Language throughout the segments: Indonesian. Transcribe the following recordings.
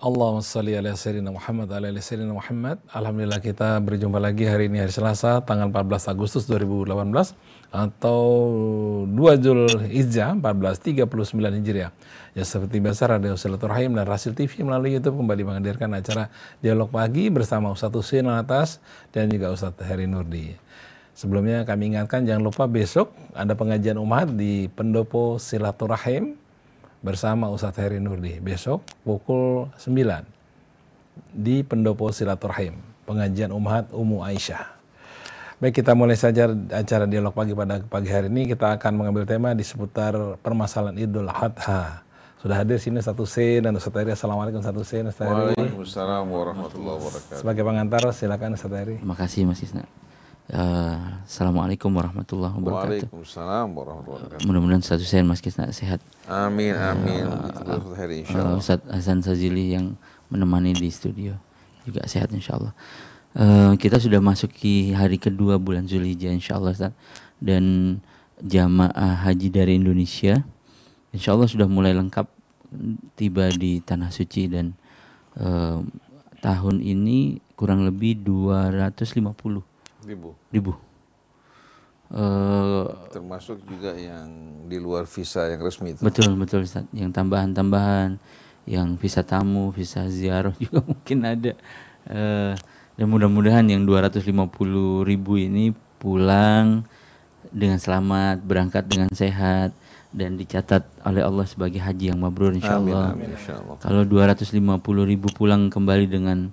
Allahumma salli ala sayyidina Muhammad ala ali sayyidina Muhammad. Alhamdulillah kita berjumpa lagi hari ini hari Selasa tanggal 14 Agustus 2018 atau 2 Jul Hijjah 1439 Hijriah. Ya seperti biasa Radio Silaturahim dan Rasil TV melalui YouTube kembali menghadirkan acara Dialog Pagi bersama Ustadz Husin Atas dan juga Ustadz Heri Nurdi. Sebelumnya kami ingatkan jangan lupa besok ada pengajian umat di Pendopo Silaturahim bersama Ustadz Heri Nurdi besok pukul 9 di Pendopo Silaturahim pengajian umat Umu Aisyah. Baik kita mulai saja acara dialog pagi pada pagi hari ini kita akan mengambil tema di seputar permasalahan Idul Adha. Sudah hadir sini satu C dan Ustadz Heri. Assalamualaikum satu C Ustadz Heri. Waalaikumsalam warahmatullahi wabarakatuh. Sebagai pengantar silakan Ustadz Heri. Terima kasih Mas Isna. Uh, Assalamualaikum warahmatullahi wabarakatuh. Waalaikumsalam warahmatullahi wabarakatuh. Mudah-mudahan satu saya Mas Kisna sehat. Amin amin. Uh, insyaallah. Ustadz Hasan Sazili yang menemani di studio juga sehat insyaallah. Uh, kita sudah masuki hari kedua bulan Zulhijjah insyaallah Ustadz. Dan jamaah haji dari Indonesia insyaallah sudah mulai lengkap tiba di tanah suci dan uh, tahun ini kurang lebih 250 Ribu. ribu. Eh, Termasuk juga yang di luar visa yang resmi itu. betul betul Ustaz. Yang tambahan-tambahan, yang visa tamu, visa ziarah juga mungkin ada. Eh, dan mudah-mudahan yang 250 ribu ini pulang dengan selamat, berangkat dengan sehat dan dicatat oleh Allah sebagai haji yang mabrur insya Amin Allah. amin insyaallah. Kalau 250 ribu pulang kembali dengan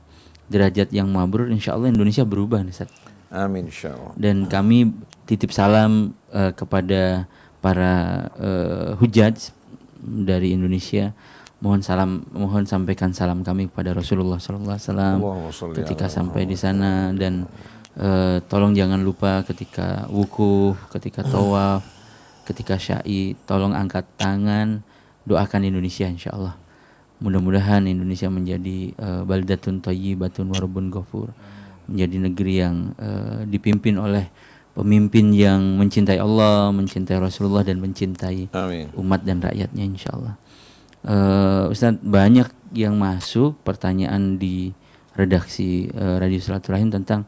derajat yang mabrur, insya Allah Indonesia berubah nih Ustaz. Amin insyaallah. dan kami titip salam eh, kepada para eh, hujaj dari Indonesia. Mohon salam mohon sampaikan salam kami kepada Rasulullah SAW Allahumma sholli ketika sampai di sana. Dan eh, tolong jangan lupa ketika wukuf ketika tawaf ketika syai tolong angkat tangan doakan Indonesia insya Allah mudah-mudahan Indonesia menjadi eh, baldatun thayyibatun warabun ghafur menjadi negeri yang eh, dipimpin oleh pemimpin yang mencintai Allah, mencintai Rasulullah dan mencintai Amin. umat dan rakyatnya insya Allah. Eh, Ustadz banyak yang masuk pertanyaan di redaksi eh, Radio Silaturahim tentang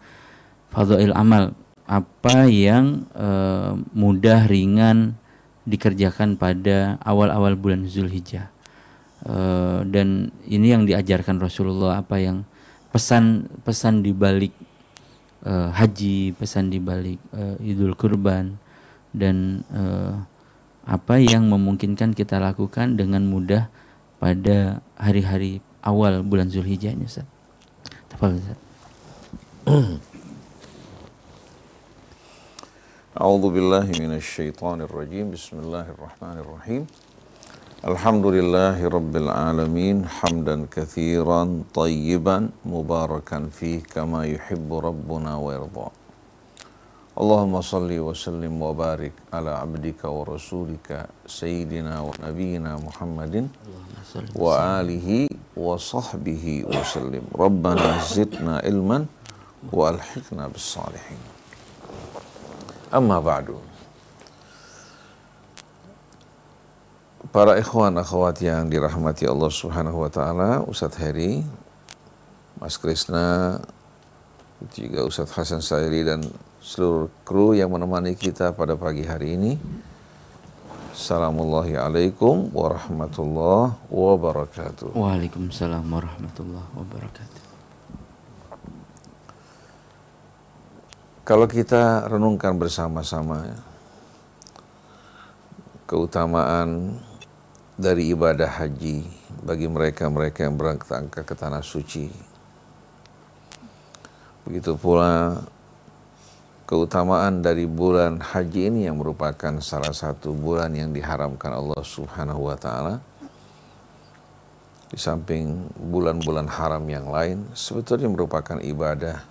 fadhail amal apa yang eh, mudah ringan dikerjakan pada awal-awal bulan Zulhijjah Eh, dan ini yang diajarkan Rasulullah apa yang pesan pesan di balik eh, haji pesan di balik eh, Idul Kurban dan eh, apa yang memungkinkan kita lakukan dengan mudah pada hari-hari awal bulan Zulhijjah ini Ustaz. Tafadhol, Ustaz. أعوذ بالله من الشيطان الرجيم بسم الله الرحمن الرحيم الحمد لله رب العالمين حمدا كثيرا طيبا مباركا فيه كما يحب ربنا ويرضى اللهم صل وسلم وبارك على عبدك ورسولك سيدنا ونبينا محمد وآله وصحبه وسلم ربنا زدنا علما وألحقنا بالصالحين Amma ba'du. Para ikhwan akhwat yang dirahmati Allah Subhanahu wa taala, Ustadz Heri, Mas Krisna, juga Ustadz Hasan Sairi dan seluruh kru yang menemani kita pada pagi hari ini. Assalamualaikum warahmatullahi wabarakatuh. Waalaikumsalam warahmatullahi wabarakatuh. Kalau kita renungkan bersama-sama keutamaan dari ibadah haji bagi mereka-mereka yang berangkat ke tanah suci. Begitu pula keutamaan dari bulan haji ini yang merupakan salah satu bulan yang diharamkan Allah Subhanahu wa taala. Di samping bulan-bulan haram yang lain sebetulnya merupakan ibadah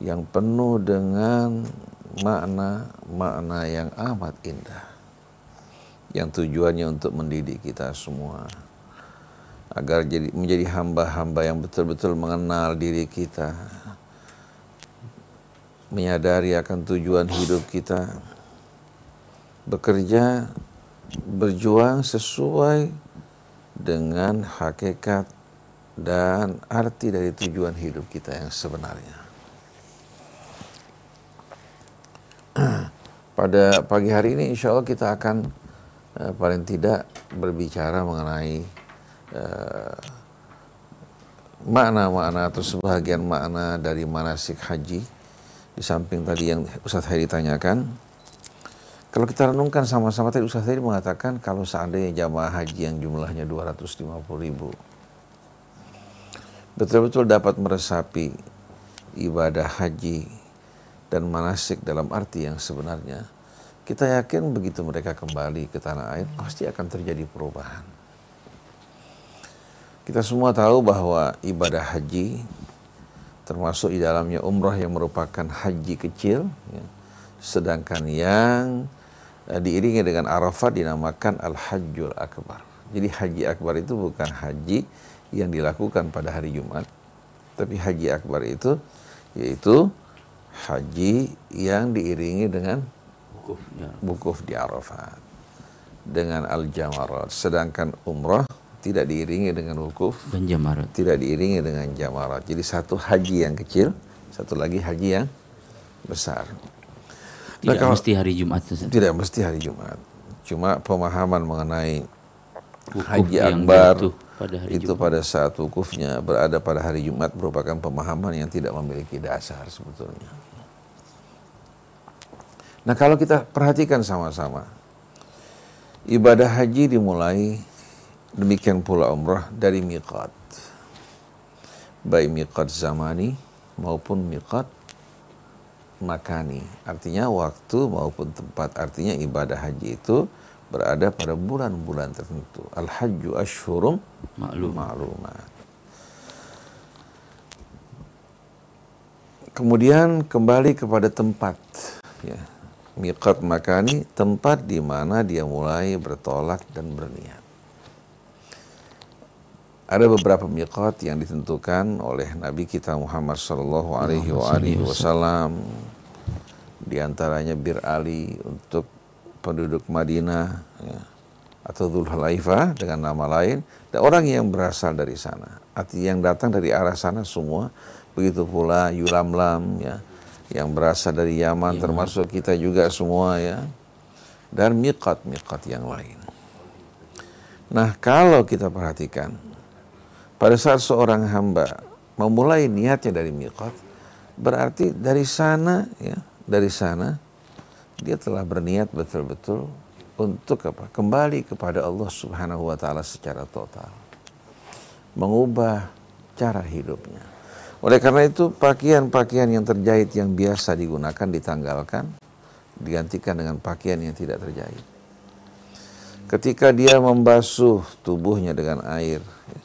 yang penuh dengan makna-makna yang amat indah. Yang tujuannya untuk mendidik kita semua. Agar jadi menjadi hamba-hamba yang betul-betul mengenal diri kita, menyadari akan tujuan hidup kita, bekerja, berjuang sesuai dengan hakikat dan arti dari tujuan hidup kita yang sebenarnya. Pada pagi hari ini insya Allah kita akan paling tidak berbicara mengenai uh, makna-makna atau sebagian makna dari manasik haji. Di samping tadi yang Ustadz Heri tanyakan kalau kita renungkan sama-sama tadi Ustadz Heri mengatakan kalau seandainya jamaah haji yang jumlahnya 250 ribu betul-betul dapat meresapi ibadah haji dan manasik dalam arti yang sebenarnya kita yakin begitu mereka kembali ke tanah air pasti akan terjadi perubahan. Kita semua tahu bahwa ibadah haji termasuk di dalamnya umrah yang merupakan haji kecil, ya. sedangkan yang eh, diiringi dengan Arafat dinamakan Al-Hajjul Akbar. Jadi haji akbar itu bukan haji yang dilakukan pada hari Jumat, tapi haji akbar itu yaitu haji yang diiringi dengan Wukuf, ya. wukuf di Arafat dengan al-jamarat. Sedangkan umrah tidak diiringi dengan wukuf, Dan jamarat. tidak diiringi dengan jamarat. Jadi satu haji yang kecil, satu lagi haji yang besar. Nah, Tidak kalau- mesti hari Jumat Ustaz. Tidak mesti hari Jumat. Cuma pemahaman mengenai Wukuf haji akbar pada hari itu pada saat wukufnya berada pada hari Jumat merupakan pemahaman yang tidak memiliki dasar sebetulnya. Nah kalau kita perhatikan sama-sama, ibadah haji dimulai demikian pula umrah dari miqat. Baik miqat zamani maupun miqat makani. Artinya waktu maupun tempat. Artinya ibadah haji itu berada pada bulan-bulan tertentu. Al-hajju ashhurum Maklum. ma'lumat. Kemudian kembali kepada tempat. Ya. Miqat makani, tempat di mana dia mulai bertolak dan berniat. Ada beberapa miqat yang ditentukan oleh Nabi kita Muhammad sallallahu alaihi wa alihi wasallam. Di antaranya Bir Ali untuk penduduk Madinah ya. atau Dzulhulaifah dengan nama lain dan orang yang berasal dari sana. Artinya yang datang dari arah sana semua. Begitu pula Yulamlam ya yang berasal dari Yaman termasuk kita juga semua ya. Dan miqat-miqat yang lain. Nah, kalau kita perhatikan pada saat seorang hamba memulai niatnya dari miqat, berarti dari sana ya, dari sana dia telah berniat betul-betul untuk apa? Kembali kepada Allah Subhanahu wa taala secara total. Mengubah cara hidupnya. Oleh karena itu pakaian-pakaian yang terjahit yang biasa digunakan ditanggalkan, digantikan dengan pakaian yang tidak terjahit. Ketika dia membasuh tubuhnya dengan air, ya,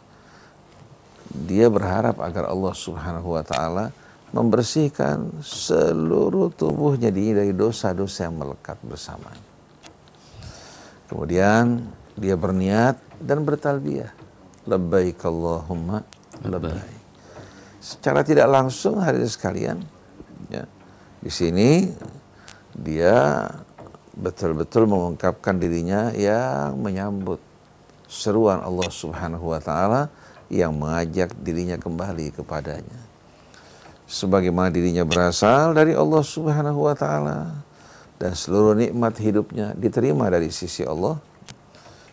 dia berharap agar Allah Subhanahu wa taala membersihkan seluruh tubuhnya dari dosa-dosa yang melekat bersama. Kemudian dia berniat dan bertalbiyah. Labbaik Allahumma labbaik. Secara tidak langsung hari sekalian ya. Di sini dia betul-betul mengungkapkan dirinya yang menyambut seruan Allah Subhanahu wa taala yang mengajak dirinya kembali kepadanya. Sebagaimana dirinya berasal dari Allah Subhanahu wa taala dan seluruh nikmat hidupnya diterima dari sisi Allah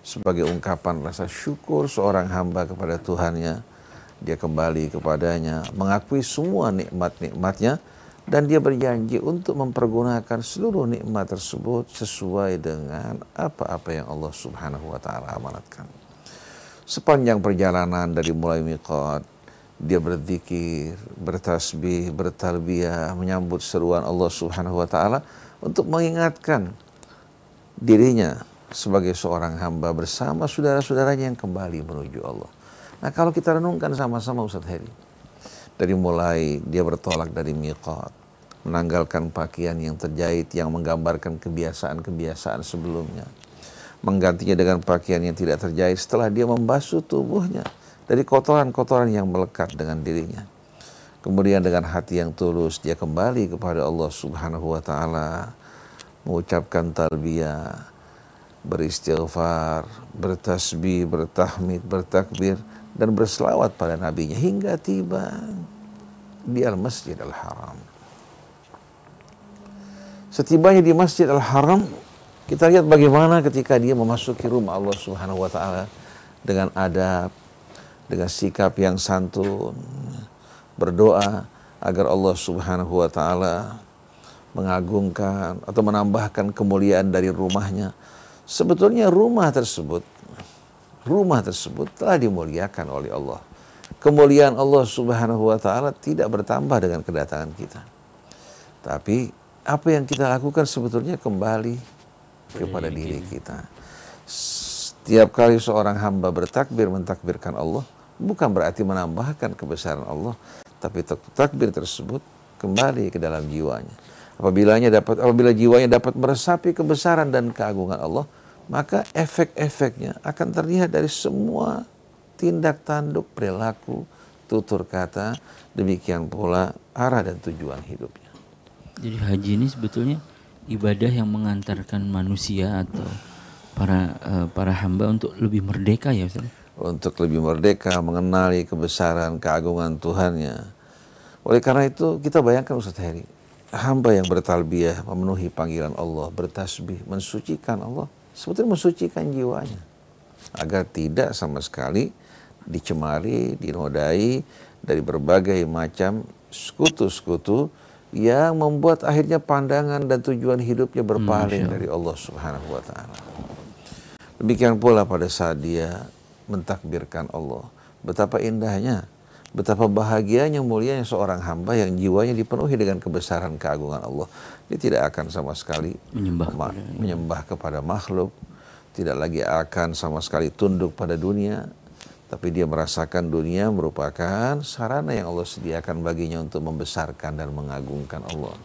sebagai ungkapan rasa syukur seorang hamba kepada Tuhannya dia kembali kepadanya mengakui semua nikmat-nikmatnya dan dia berjanji untuk mempergunakan seluruh nikmat tersebut sesuai dengan apa-apa yang Allah Subhanahu wa taala amanatkan. Sepanjang perjalanan dari mulai miqat dia berzikir, bertasbih, bertalbiyah, menyambut seruan Allah Subhanahu wa taala untuk mengingatkan dirinya sebagai seorang hamba bersama saudara-saudaranya yang kembali menuju Allah. Nah, kalau kita renungkan sama-sama Ustaz Heri. Dari mulai dia bertolak dari miqat, menanggalkan pakaian yang terjahit yang menggambarkan kebiasaan-kebiasaan sebelumnya. Menggantinya dengan pakaian yang tidak terjahit setelah dia membasuh tubuhnya dari kotoran-kotoran yang melekat dengan dirinya. Kemudian dengan hati yang tulus dia kembali kepada Allah Subhanahu wa taala mengucapkan talbiyah, beristighfar, bertasbih, bertahmid, bertakbir dan berselawat pada nabinya hingga tiba di Al-Masjid Al-Haram. Setibanya di Masjid Al-Haram, kita lihat bagaimana ketika dia memasuki rumah Allah Subhanahu wa taala dengan adab, dengan sikap yang santun, berdoa agar Allah Subhanahu wa taala mengagungkan atau menambahkan kemuliaan dari rumahnya. Sebetulnya rumah tersebut rumah tersebut telah dimuliakan oleh Allah. Kemuliaan Allah Subhanahu wa taala tidak bertambah dengan kedatangan kita. Tapi apa yang kita lakukan sebetulnya kembali kepada diri kita. Setiap kali seorang hamba bertakbir mentakbirkan Allah, bukan berarti menambahkan kebesaran Allah, tapi takbir tersebut kembali ke dalam jiwanya. Apabila dapat apabila jiwanya dapat meresapi kebesaran dan keagungan Allah, maka efek-efeknya akan terlihat dari semua tindak tanduk, perilaku, tutur kata, demikian pula arah dan tujuan hidupnya. Jadi haji ini sebetulnya ibadah yang mengantarkan manusia atau para uh, para hamba untuk lebih merdeka ya Ustaz. Untuk lebih merdeka mengenali kebesaran keagungan Tuhannya. Oleh karena itu kita bayangkan Ustaz Heri, hamba yang bertalbiyah memenuhi panggilan Allah, bertasbih, mensucikan Allah, sebetulnya mensucikan jiwanya agar tidak sama sekali dicemari, dinodai dari berbagai macam sekutu-sekutu yang membuat akhirnya pandangan dan tujuan hidupnya berpaling dari Allah Subhanahu wa taala. Demikian pula pada saat dia mentakbirkan Allah. Betapa indahnya, betapa bahagianya mulianya seorang hamba yang jiwanya dipenuhi dengan kebesaran keagungan Allah. Dia tidak akan sama sekali Menyembah ma- kepada- menyembah kepada makhluk, tidak lagi akan sama sekali tunduk pada dunia, tapi dia merasakan dunia merupakan sarana yang Allah sediakan baginya untuk membesarkan dan mengagungkan Allah.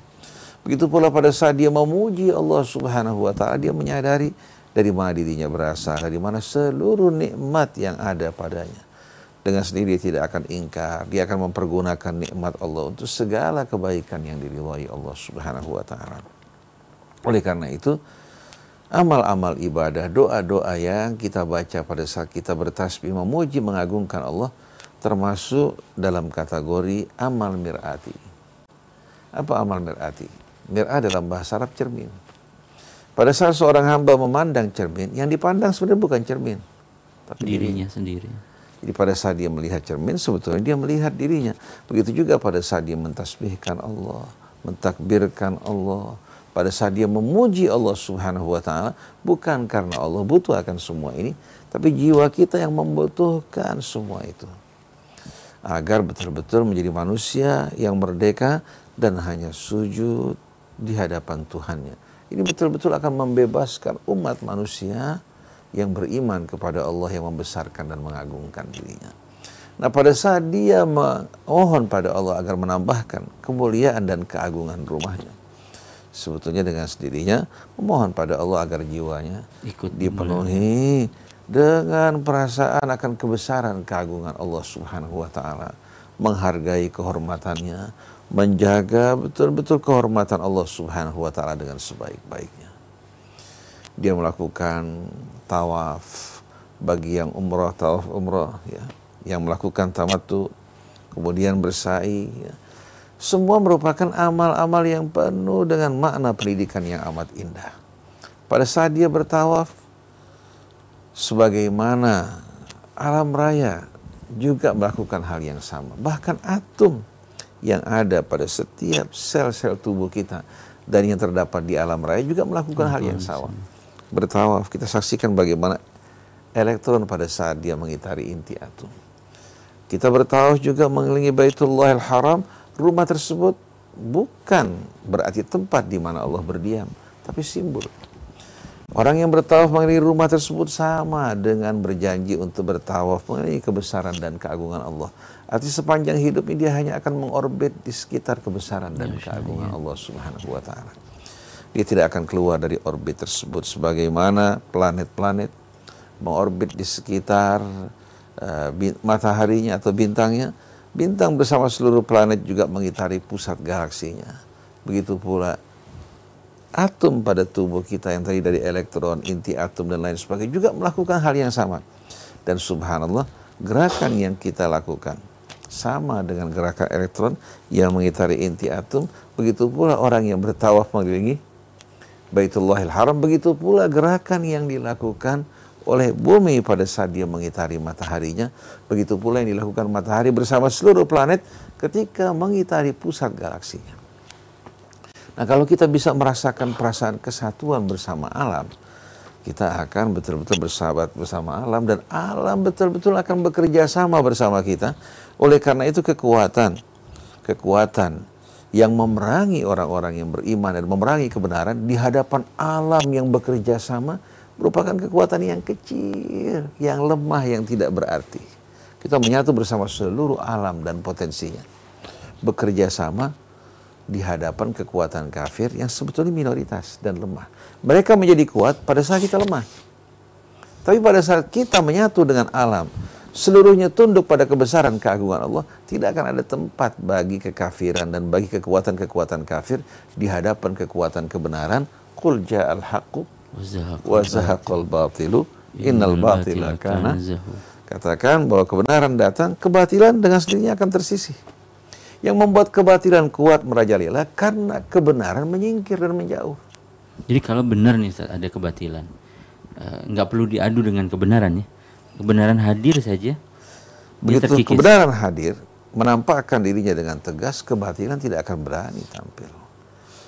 Begitu pula pada saat dia memuji Allah Subhanahu wa taala, dia menyadari dari mana dirinya berasal, dari mana seluruh nikmat yang ada padanya. Dengan sendiri dia tidak akan ingkar, dia akan mempergunakan nikmat Allah untuk segala kebaikan yang diridhai Allah Subhanahu wa taala. Oleh karena itu, amal-amal ibadah, doa-doa yang kita baca pada saat kita bertasbih memuji mengagungkan Allah termasuk dalam kategori amal mirati. Apa amal mirati? Mir'ah dalam bahasa Arab cermin. Pada saat seorang hamba memandang cermin, yang dipandang sebenarnya bukan cermin, tapi dirinya. dirinya sendiri. Jadi pada saat dia melihat cermin, sebetulnya dia melihat dirinya. Begitu juga pada saat dia mentasbihkan Allah, mentakbirkan Allah. Pada saat dia memuji Allah subhanahu wa ta'ala, bukan karena Allah butuh akan semua ini, tapi jiwa kita yang membutuhkan semua itu. Agar betul-betul menjadi manusia yang merdeka dan hanya sujud di hadapan Tuhannya. Ini betul-betul akan membebaskan umat manusia yang beriman kepada Allah yang membesarkan dan mengagungkan dirinya. Nah pada saat dia memohon pada Allah agar menambahkan kemuliaan dan keagungan rumahnya. Sebetulnya dengan sendirinya memohon pada Allah agar jiwanya Ikut dipenuhi dengan perasaan akan kebesaran keagungan Allah Subhanahu wa taala, menghargai kehormatannya, menjaga betul-betul kehormatan Allah Subhanahu wa taala dengan sebaik-baiknya. Dia melakukan tawaf bagi yang umrah tawaf umrah ya, yang melakukan tamattu kemudian bersa'i ya. Semua merupakan amal-amal yang penuh dengan makna pendidikan yang amat indah. Pada saat dia bertawaf sebagaimana alam raya juga melakukan hal yang sama. Bahkan atom yang ada pada setiap sel-sel tubuh kita dan yang terdapat di alam raya juga melakukan hal yang sama. Bertawaf, kita saksikan bagaimana elektron pada saat dia mengitari inti atom. Kita bertawaf juga mengelilingi Baitullahil Haram, rumah tersebut bukan berarti tempat di mana Allah berdiam, tapi simbol. Orang yang bertawaf mengelilingi rumah tersebut sama dengan berjanji untuk bertawaf mengelilingi kebesaran dan keagungan Allah. Artinya sepanjang hidup ini dia hanya akan mengorbit di sekitar kebesaran dan keagungan Allah Subhanahu wa taala. Dia tidak akan keluar dari orbit tersebut sebagaimana planet-planet mengorbit di sekitar uh, mataharinya atau bintangnya. Bintang bersama seluruh planet juga mengitari pusat galaksinya. Begitu pula atom pada tubuh kita yang tadi dari elektron, inti atom dan lain sebagainya juga melakukan hal yang sama. Dan subhanallah, gerakan yang kita lakukan sama dengan gerakan elektron yang mengitari inti atom, begitu pula orang yang bertawaf mengelilingi Baitullahil Haram, begitu pula gerakan yang dilakukan oleh bumi pada saat dia mengitari mataharinya, begitu pula yang dilakukan matahari bersama seluruh planet ketika mengitari pusat galaksinya. Nah kalau kita bisa merasakan perasaan kesatuan bersama alam, kita akan betul-betul bersahabat bersama alam dan alam betul-betul akan bekerja sama bersama kita. Oleh karena itu kekuatan, kekuatan yang memerangi orang-orang yang beriman dan memerangi kebenaran di hadapan alam yang bekerja sama merupakan kekuatan yang kecil, yang lemah, yang tidak berarti. Kita menyatu bersama seluruh alam dan potensinya. Bekerja sama di hadapan kekuatan kafir yang sebetulnya minoritas dan lemah. Mereka menjadi kuat pada saat kita lemah. Tapi pada saat kita menyatu dengan alam, seluruhnya tunduk pada kebesaran keagungan Allah, tidak akan ada tempat bagi kekafiran dan bagi kekuatan-kekuatan kafir di hadapan kekuatan kebenaran. Qul ja'al haqqu wa zahaqal batilu innal batila kana. Katakan bahwa kebenaran datang, kebatilan dengan sendirinya akan tersisih yang membuat kebatilan kuat merajalela karena kebenaran menyingkir dan menjauh. Jadi kalau benar nih ada kebatilan, uh, nggak perlu diadu dengan kebenaran ya. Kebenaran hadir saja. Begitu kebenaran hadir, menampakkan dirinya dengan tegas, kebatilan tidak akan berani tampil.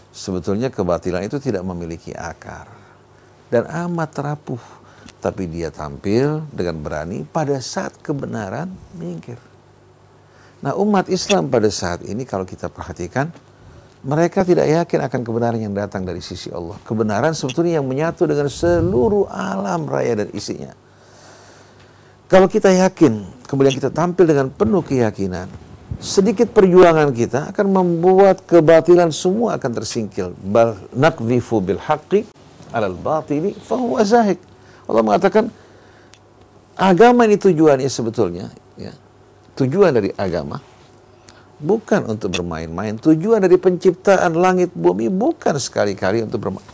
Sebetulnya kebatilan itu tidak memiliki akar dan amat terapuh, tapi dia tampil dengan berani pada saat kebenaran menyingkir. Nah umat Islam pada saat ini kalau kita perhatikan, mereka tidak yakin akan kebenaran yang datang dari sisi Allah. Kebenaran sebetulnya yang menyatu dengan seluruh alam raya dan isinya. Kalau kita yakin, kemudian kita tampil dengan penuh keyakinan, sedikit perjuangan kita akan membuat kebatilan semua akan tersingkil. Bal nakzifu bil haqqi alal batili fahuwa zahik. Allah mengatakan agama ini tujuannya sebetulnya ya, tujuan dari agama bukan untuk bermain-main. Tujuan dari penciptaan langit bumi bukan sekali-kali untuk bermain.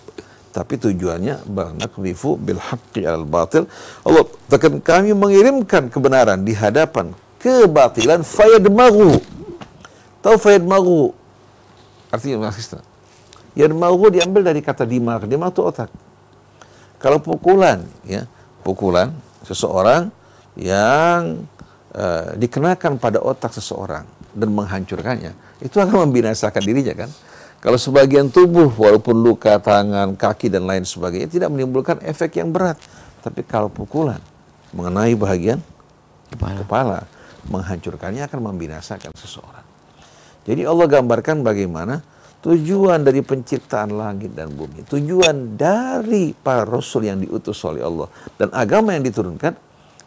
Tapi tujuannya banakwifu bil haqqi al batil. Allah tekan kami mengirimkan kebenaran di hadapan kebatilan fayadmagu. Tahu fayadmagu? Artinya maksudnya. Yadmagu diambil dari kata dimag. Dimag itu otak. Kalau pukulan, ya, pukulan seseorang yang uh, dikenakan pada otak seseorang dan menghancurkannya, itu akan membinasakan dirinya kan. Kalau sebagian tubuh walaupun luka tangan, kaki dan lain sebagainya tidak menimbulkan efek yang berat, tapi kalau pukulan mengenai bagian kepala, kepala menghancurkannya akan membinasakan seseorang. Jadi Allah gambarkan bagaimana tujuan dari penciptaan langit dan bumi, tujuan dari para rasul yang diutus oleh Allah dan agama yang diturunkan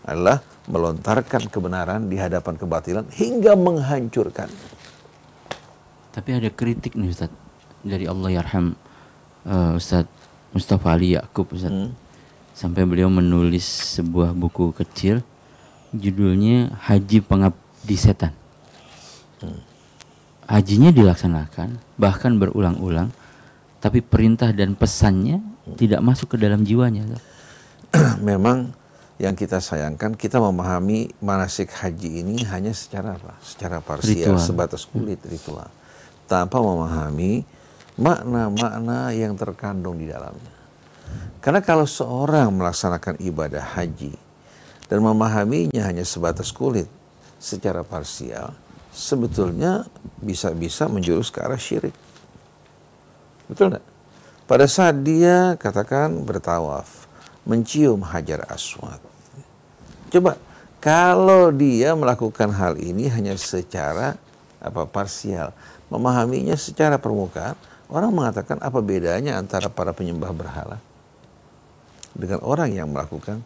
adalah melontarkan kebenaran di hadapan kebatilan hingga menghancurkan. Tapi ada kritik nih Ustaz dari Allah yarham uh, Ustaz Mustafa Ali Yakub Ustaz. Hmm. Sampai beliau menulis sebuah buku kecil judulnya Haji Pengabdi Setan. Hmm. Hajinya dilaksanakan bahkan berulang-ulang tapi perintah dan pesannya hmm. tidak masuk ke dalam jiwanya. Memang yang kita sayangkan kita memahami manasik haji ini hanya secara apa? Secara parsial, ritual. sebatas kulit ritual, tanpa memahami makna-makna yang terkandung di dalamnya. Karena kalau seorang melaksanakan ibadah haji dan memahaminya hanya sebatas kulit secara parsial, sebetulnya bisa-bisa menjurus ke arah syirik. Betul tidak? Pada saat dia katakan bertawaf, mencium hajar aswad, Coba kalau dia melakukan hal ini hanya secara apa parsial, memahaminya secara permukaan, orang mengatakan apa bedanya antara para penyembah berhala? dengan orang yang melakukan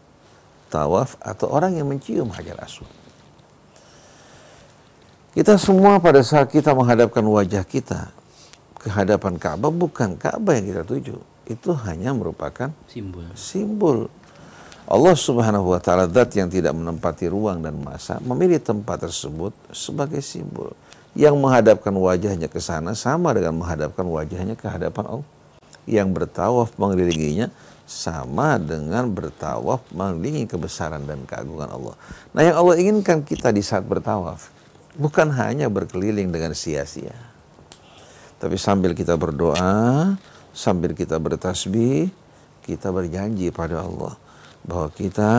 tawaf atau orang yang mencium hajar aswad. Kita semua pada saat kita menghadapkan wajah kita ke hadapan Ka'bah bukan Ka'bah yang kita tuju. Itu hanya merupakan Simbol. simbol. Allah Subhanahu wa taala zat yang tidak menempati ruang dan masa memilih tempat tersebut sebagai simbol. Yang menghadapkan wajahnya ke sana sama dengan menghadapkan wajahnya ke hadapan Allah. Yang bertawaf mengelilinginya sama dengan bertawaf mengelilingi kebesaran dan keagungan Allah. Nah, yang Allah inginkan kita di saat bertawaf bukan hanya berkeliling dengan sia-sia. Tapi sambil kita berdoa, sambil kita bertasbih, kita berjanji pada Allah bahwa kita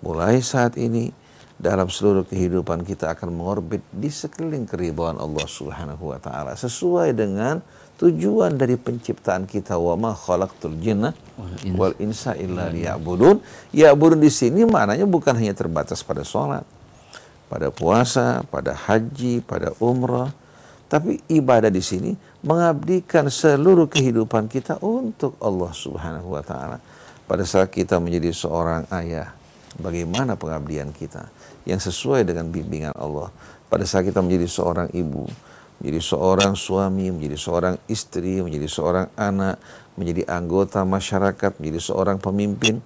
mulai saat ini dalam seluruh kehidupan kita akan mengorbit di sekeliling keribuan Allah Subhanahu wa taala sesuai dengan tujuan dari penciptaan kita wa ma khalaqtul jinna wal insa illa liya'budun. Ya'budun di sini maknanya bukan hanya terbatas pada sholat, pada puasa, pada haji, pada umrah, tapi ibadah di sini mengabdikan seluruh kehidupan kita untuk Allah Subhanahu wa taala. Pada saat kita menjadi seorang ayah, bagaimana pengabdian kita yang sesuai dengan bimbingan Allah. Pada saat kita menjadi seorang ibu, menjadi seorang suami, menjadi seorang istri, menjadi seorang anak, menjadi anggota masyarakat, menjadi seorang pemimpin,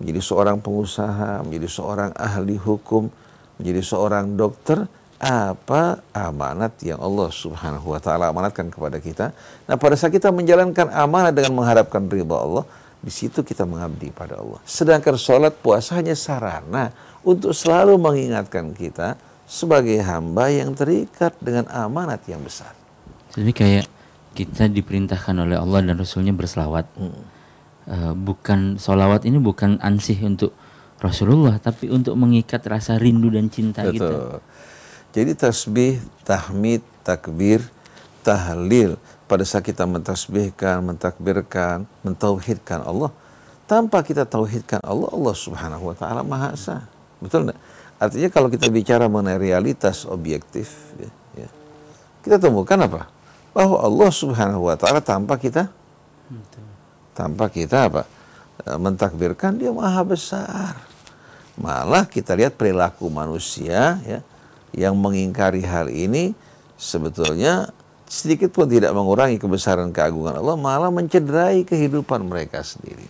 menjadi seorang pengusaha, menjadi seorang ahli hukum, menjadi seorang dokter, apa amanat yang Allah Subhanahu wa taala amanatkan kepada kita. Nah, pada saat kita menjalankan amanat dengan mengharapkan ridha Allah, di situ kita mengabdi pada Allah. Sedangkan sholat puasa hanya sarana untuk selalu mengingatkan kita sebagai hamba yang terikat dengan amanat yang besar. Jadi kayak kita diperintahkan oleh Allah dan Rasulnya berselawat. Eh, bukan solawat ini bukan ansih untuk Rasulullah, tapi untuk mengikat rasa rindu dan cinta kita. Betul. Jadi tasbih, tahmid, takbir, tahlil pada saat kita mentasbihkan, mentakbirkan, mentauhidkan Allah, tanpa kita tauhidkan Allah, Allah Subhanahu wa taala Maha Esa. Betul enggak? Artinya kalau kita bicara mengenai realitas objektif ya, ya, kita temukan apa? Bahwa Allah Subhanahu wa taala tanpa kita tanpa kita apa? E, mentakbirkan dia Maha besar. Malah kita lihat perilaku manusia ya yang mengingkari hal ini sebetulnya sedikit pun tidak mengurangi kebesaran keagungan Allah, malah mencederai kehidupan mereka sendiri.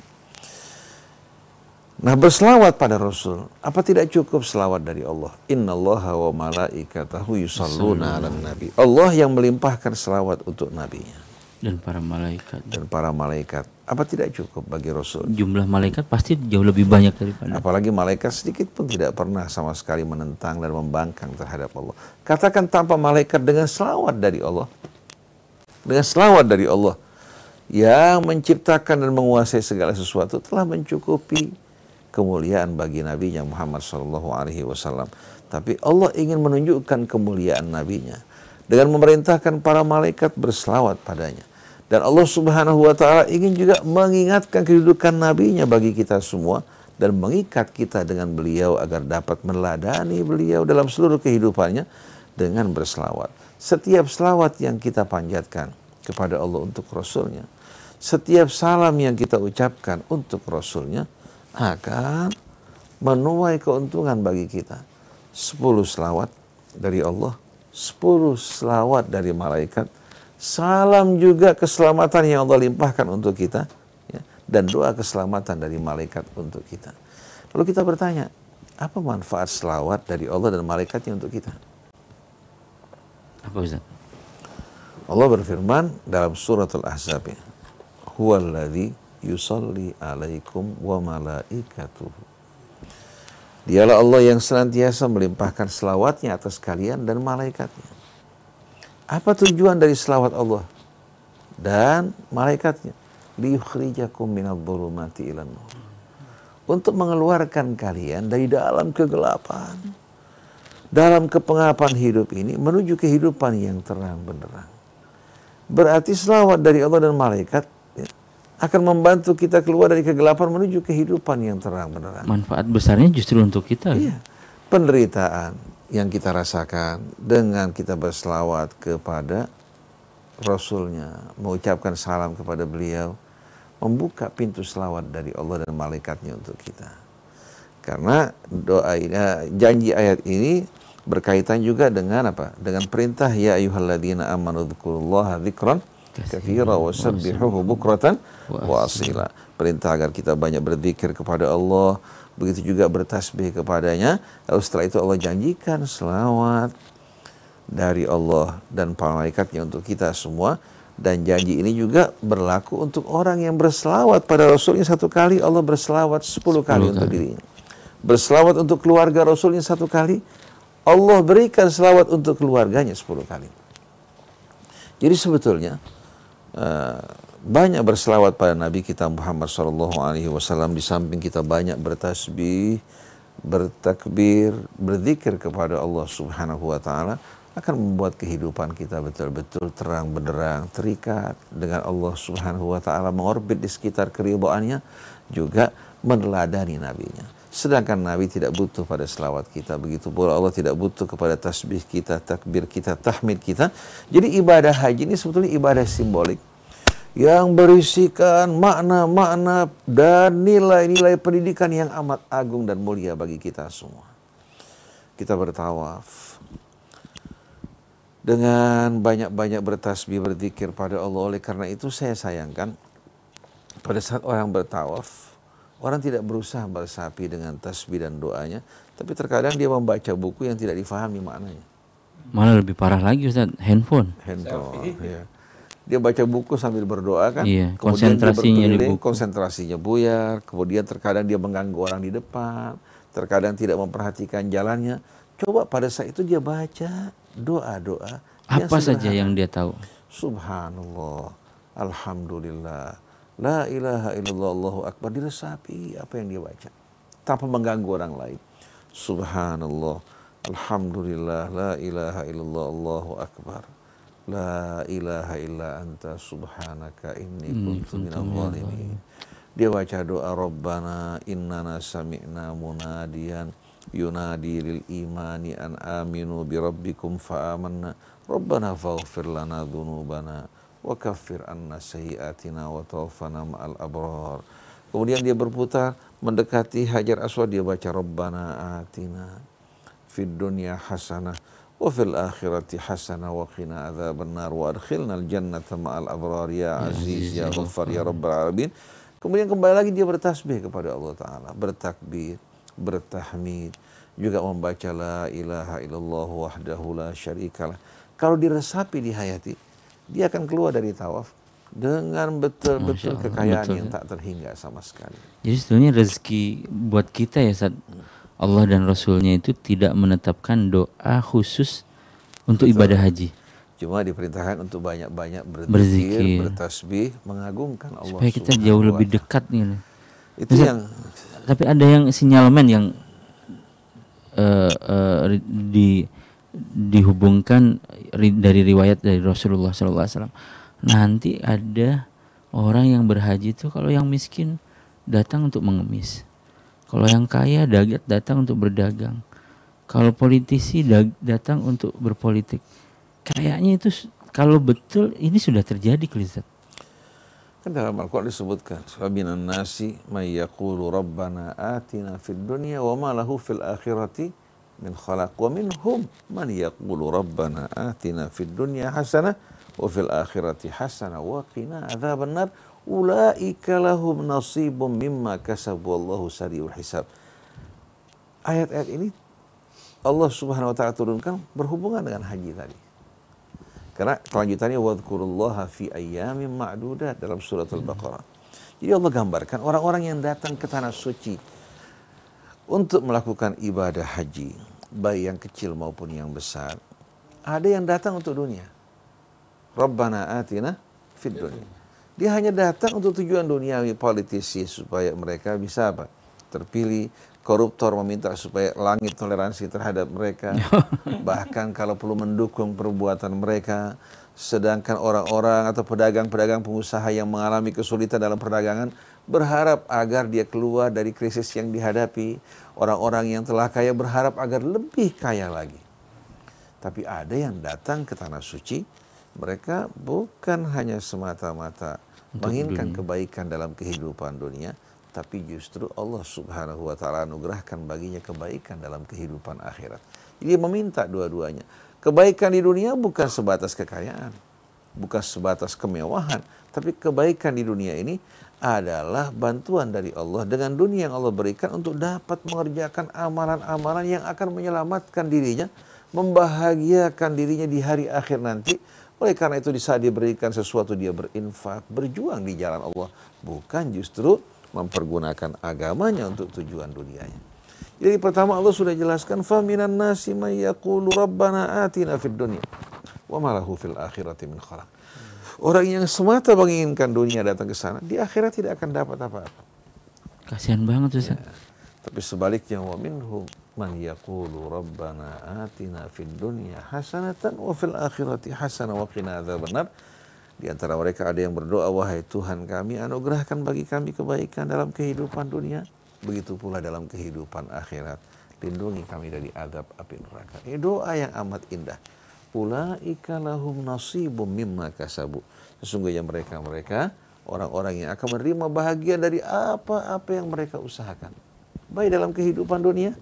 Nah berselawat pada Rasul, apa tidak cukup selawat dari Allah? Inna Allah wa malaikatahu yusalluna ala nabi. Allah yang melimpahkan selawat untuk nabinya Dan para malaikat. dan para malaikat. Apa tidak cukup bagi Rasul? Jumlah malaikat pasti jauh lebih banyak daripada. Apalagi malaikat sedikit pun tidak pernah sama sekali menentang dan membangkang terhadap Allah. Katakan tanpa malaikat dengan selawat dari Allah. Dengan selawat dari Allah. Yang menciptakan dan menguasai segala sesuatu telah mencukupi kemuliaan bagi Nabi Muhammad Sallallahu Alaihi Wasallam. Tapi Allah ingin menunjukkan kemuliaan nabinya dengan memerintahkan para malaikat berselawat padanya. Dan Allah Subhanahu wa taala ingin juga mengingatkan kedudukan nabinya bagi kita semua dan mengikat kita dengan beliau agar dapat meladani beliau dalam seluruh kehidupannya dengan berselawat. Setiap selawat yang kita panjatkan kepada Allah untuk Rasulnya, setiap salam yang kita ucapkan untuk Rasulnya akan menuai keuntungan bagi kita. Sepuluh selawat dari Allah, sepuluh selawat dari malaikat, salam juga keselamatan yang Allah limpahkan untuk kita, ya, dan doa keselamatan dari malaikat untuk kita. Lalu kita bertanya, apa manfaat selawat dari Allah dan malaikatnya untuk kita? Apa Ustaz? Allah berfirman dalam surat Al-Ahzab ya, Huwallazi yusalli alaikum wa malaikatuhu. Dialah Allah yang senantiasa melimpahkan selawatnya atas kalian dan malaikatnya. Apa tujuan dari selawat Allah dan malaikatnya? Liyukhrijakum minadh dhulumati ilan nur. Untuk mengeluarkan kalian dari dalam kegelapan. Dalam kepengapan hidup ini menuju kehidupan yang terang benderang. Berarti selawat dari Allah dan malaikat akan membantu kita keluar dari kegelapan menuju kehidupan yang terang benderang. Manfaat besarnya justru untuk kita. Iya. Penderitaan yang kita rasakan dengan kita berselawat kepada Rasulnya, mengucapkan salam kepada beliau, membuka pintu selawat dari Allah dan malaikatnya untuk kita. Karena doa ini, eh, janji ayat ini berkaitan juga dengan apa? Dengan perintah ya ayyuhalladzina amanu dzkurullaha dzikran katsira wa sabbihuhu bukratan wa asila. Perintah agar kita banyak berzikir kepada Allah, begitu juga bertasbih kepadanya. Lalu setelah itu Allah janjikan selawat dari Allah dan para malaikatnya untuk kita semua dan janji ini juga berlaku untuk orang yang berselawat pada Rasulnya satu kali, Allah berselawat sepuluh kali, kali untuk dirinya. Berselawat untuk keluarga Rasulnya satu kali, Allah berikan selawat untuk keluarganya sepuluh kali. Jadi sebetulnya uh, banyak berselawat pada Nabi kita Muhammad Shallallahu Alaihi Wasallam di samping kita banyak bertasbih, bertakbir, berzikir kepada Allah Subhanahu Wa Taala akan membuat kehidupan kita betul-betul terang benderang, terikat dengan Allah Subhanahu wa taala, mengorbit di sekitar keridhaannya, juga meneladani nabinya. Sedangkan Nabi tidak butuh pada selawat kita, begitu pula Allah tidak butuh kepada tasbih kita, takbir kita, tahmid kita. Jadi ibadah haji ini sebetulnya ibadah simbolik yang berisikan makna-makna dan nilai-nilai pendidikan yang amat agung dan mulia bagi kita semua. Kita bertawaf, dengan banyak-banyak bertasbih berzikir pada Allah. Oleh karena itu saya sayangkan pada saat orang bertawaf, orang tidak berusaha bersapi dengan tasbih dan doanya, tapi terkadang dia membaca buku yang tidak difahami maknanya. Malah lebih parah lagi Ustaz, handphone. Handphone, ya. Dia baca buku sambil berdoa kan, iya, kemudian konsentrasinya dia di buku. konsentrasinya buyar, kemudian terkadang dia mengganggu orang di depan, terkadang tidak memperhatikan jalannya. Coba pada saat itu dia baca, doa-doa. Apa saja yang dia tahu? Subhanallah, Alhamdulillah, La ilaha illallah, Allahu Akbar. Diresapi apa yang dia baca. Tanpa mengganggu orang lain. Subhanallah, Alhamdulillah, La ilaha illallah, Allahu Akbar. La ilaha illa anta subhanaka inni kuntu minal zalimin. Dia baca doa Rabbana innana sami'na munadiyan yunadi lil imani an aminu bi rabbikum fa amanna. Rabbana faghfir lana dhunubana wa kaffir anna sayyiatina wa tawaffana ma'al abrar. Kemudian dia berputar mendekati Hajar Aswad dia baca rabbana atina fid dunya hasanah hasanah wa qina adzabannar wa adkhilna al jannata ma'al abrar ya aziz ya ghaffar ya rabbal alamin. Kemudian kembali lagi dia bertasbih kepada Allah taala. Bertakbir bertahmid, juga membaca la ilaha illallah wahdahu la syarikalah. Kalau diresapi di hayati, dia akan keluar dari tawaf dengan betul-betul kekayaan betul, yang tak terhingga sama sekali. Jadi sebetulnya rezeki buat kita ya saat Allah dan Rasulnya itu tidak menetapkan doa khusus untuk betul. ibadah haji. Cuma diperintahkan untuk banyak-banyak berzikir, berzikir, bertasbih, mengagungkan Allah. Supaya kita jauh lebih dekat nih. Itu Misal, yang tapi ada yang sinyalmen yang uh, uh, di dihubungkan ri, dari riwayat dari Rasulullah SAW. Nanti ada orang yang berhaji itu kalau yang miskin datang untuk mengemis, kalau yang kaya datang untuk berdagang, kalau politisi datang untuk berpolitik. Kayaknya itu kalau betul ini sudah terjadi, Klizat. Kan dalam Al-Quran disebutkan, Fabinan nasi may yaqulu rabbana atina fid dunya wa ma lahu fil akhirati min khalaq wa minhum man yaqulu rabbana atina fid dunya hasanah wa fil akhirati hasanah wa qina adzaban nar ulaika lahum nasibum mimma kasabu wallahu sariul hisab. Ayat-ayat ini Allah Subhanahu wa taala turunkan berhubungan dengan haji tadi. Karena kelanjutannya wadhkurullaha fi ayyamin ma'dudat dalam surat Al-Baqarah. Jadi Allah gambarkan orang-orang yang datang ke tanah suci untuk melakukan ibadah haji, baik yang kecil maupun yang besar, ada yang datang untuk dunia. Rabbana atina fid dunia. Dia hanya datang untuk tujuan duniawi politisi supaya mereka bisa apa? Terpilih, koruptor meminta supaya langit toleransi terhadap mereka, bahkan kalau perlu mendukung perbuatan mereka, sedangkan orang-orang atau pedagang-pedagang pengusaha yang mengalami kesulitan dalam perdagangan berharap agar dia keluar dari krisis yang dihadapi, orang-orang yang telah kaya berharap agar lebih kaya lagi. Tapi ada yang datang ke tanah suci mereka bukan hanya semata-mata menginginkan kebaikan dalam kehidupan dunia, tapi justru Allah Subhanahu wa taala anugerahkan baginya kebaikan dalam kehidupan akhirat. Jadi meminta dua-duanya. Kebaikan di dunia bukan sebatas kekayaan, bukan sebatas kemewahan, tapi kebaikan di dunia ini adalah bantuan dari Allah dengan dunia yang Allah berikan untuk dapat mengerjakan amalan-amalan yang akan menyelamatkan dirinya, membahagiakan dirinya di hari akhir nanti. Oleh karena itu di saat dia berikan sesuatu dia berinfak, berjuang di jalan Allah, bukan justru mempergunakan agamanya untuk tujuan dunianya. Jadi pertama Allah sudah jelaskan faminan nasi may yaqulu rabbana atina fid dunya wa ma lahu fil akhirati min khalaq. Orang yang semata menginginkan dunia datang ke sana, di akhirat tidak akan dapat apa-apa. Kasihan banget Ustaz. Ya. Tapi sebaliknya wa minhum man yaqulu rabbana atina fid dunya hasanatan wa fil akhirati hasanah wa qina adzabannar. Di antara mereka ada yang berdoa wahai Tuhan kami anugerahkan bagi kami kebaikan dalam kehidupan dunia, begitu pula dalam kehidupan akhirat. Lindungi kami dari azab api neraka. Ini doa yang amat indah. Ulaika lahum nasibum mimma kasabu. Sesungguhnya mereka-mereka orang-orang yang akan menerima bahagia dari apa-apa yang mereka usahakan. Baik dalam kehidupan dunia,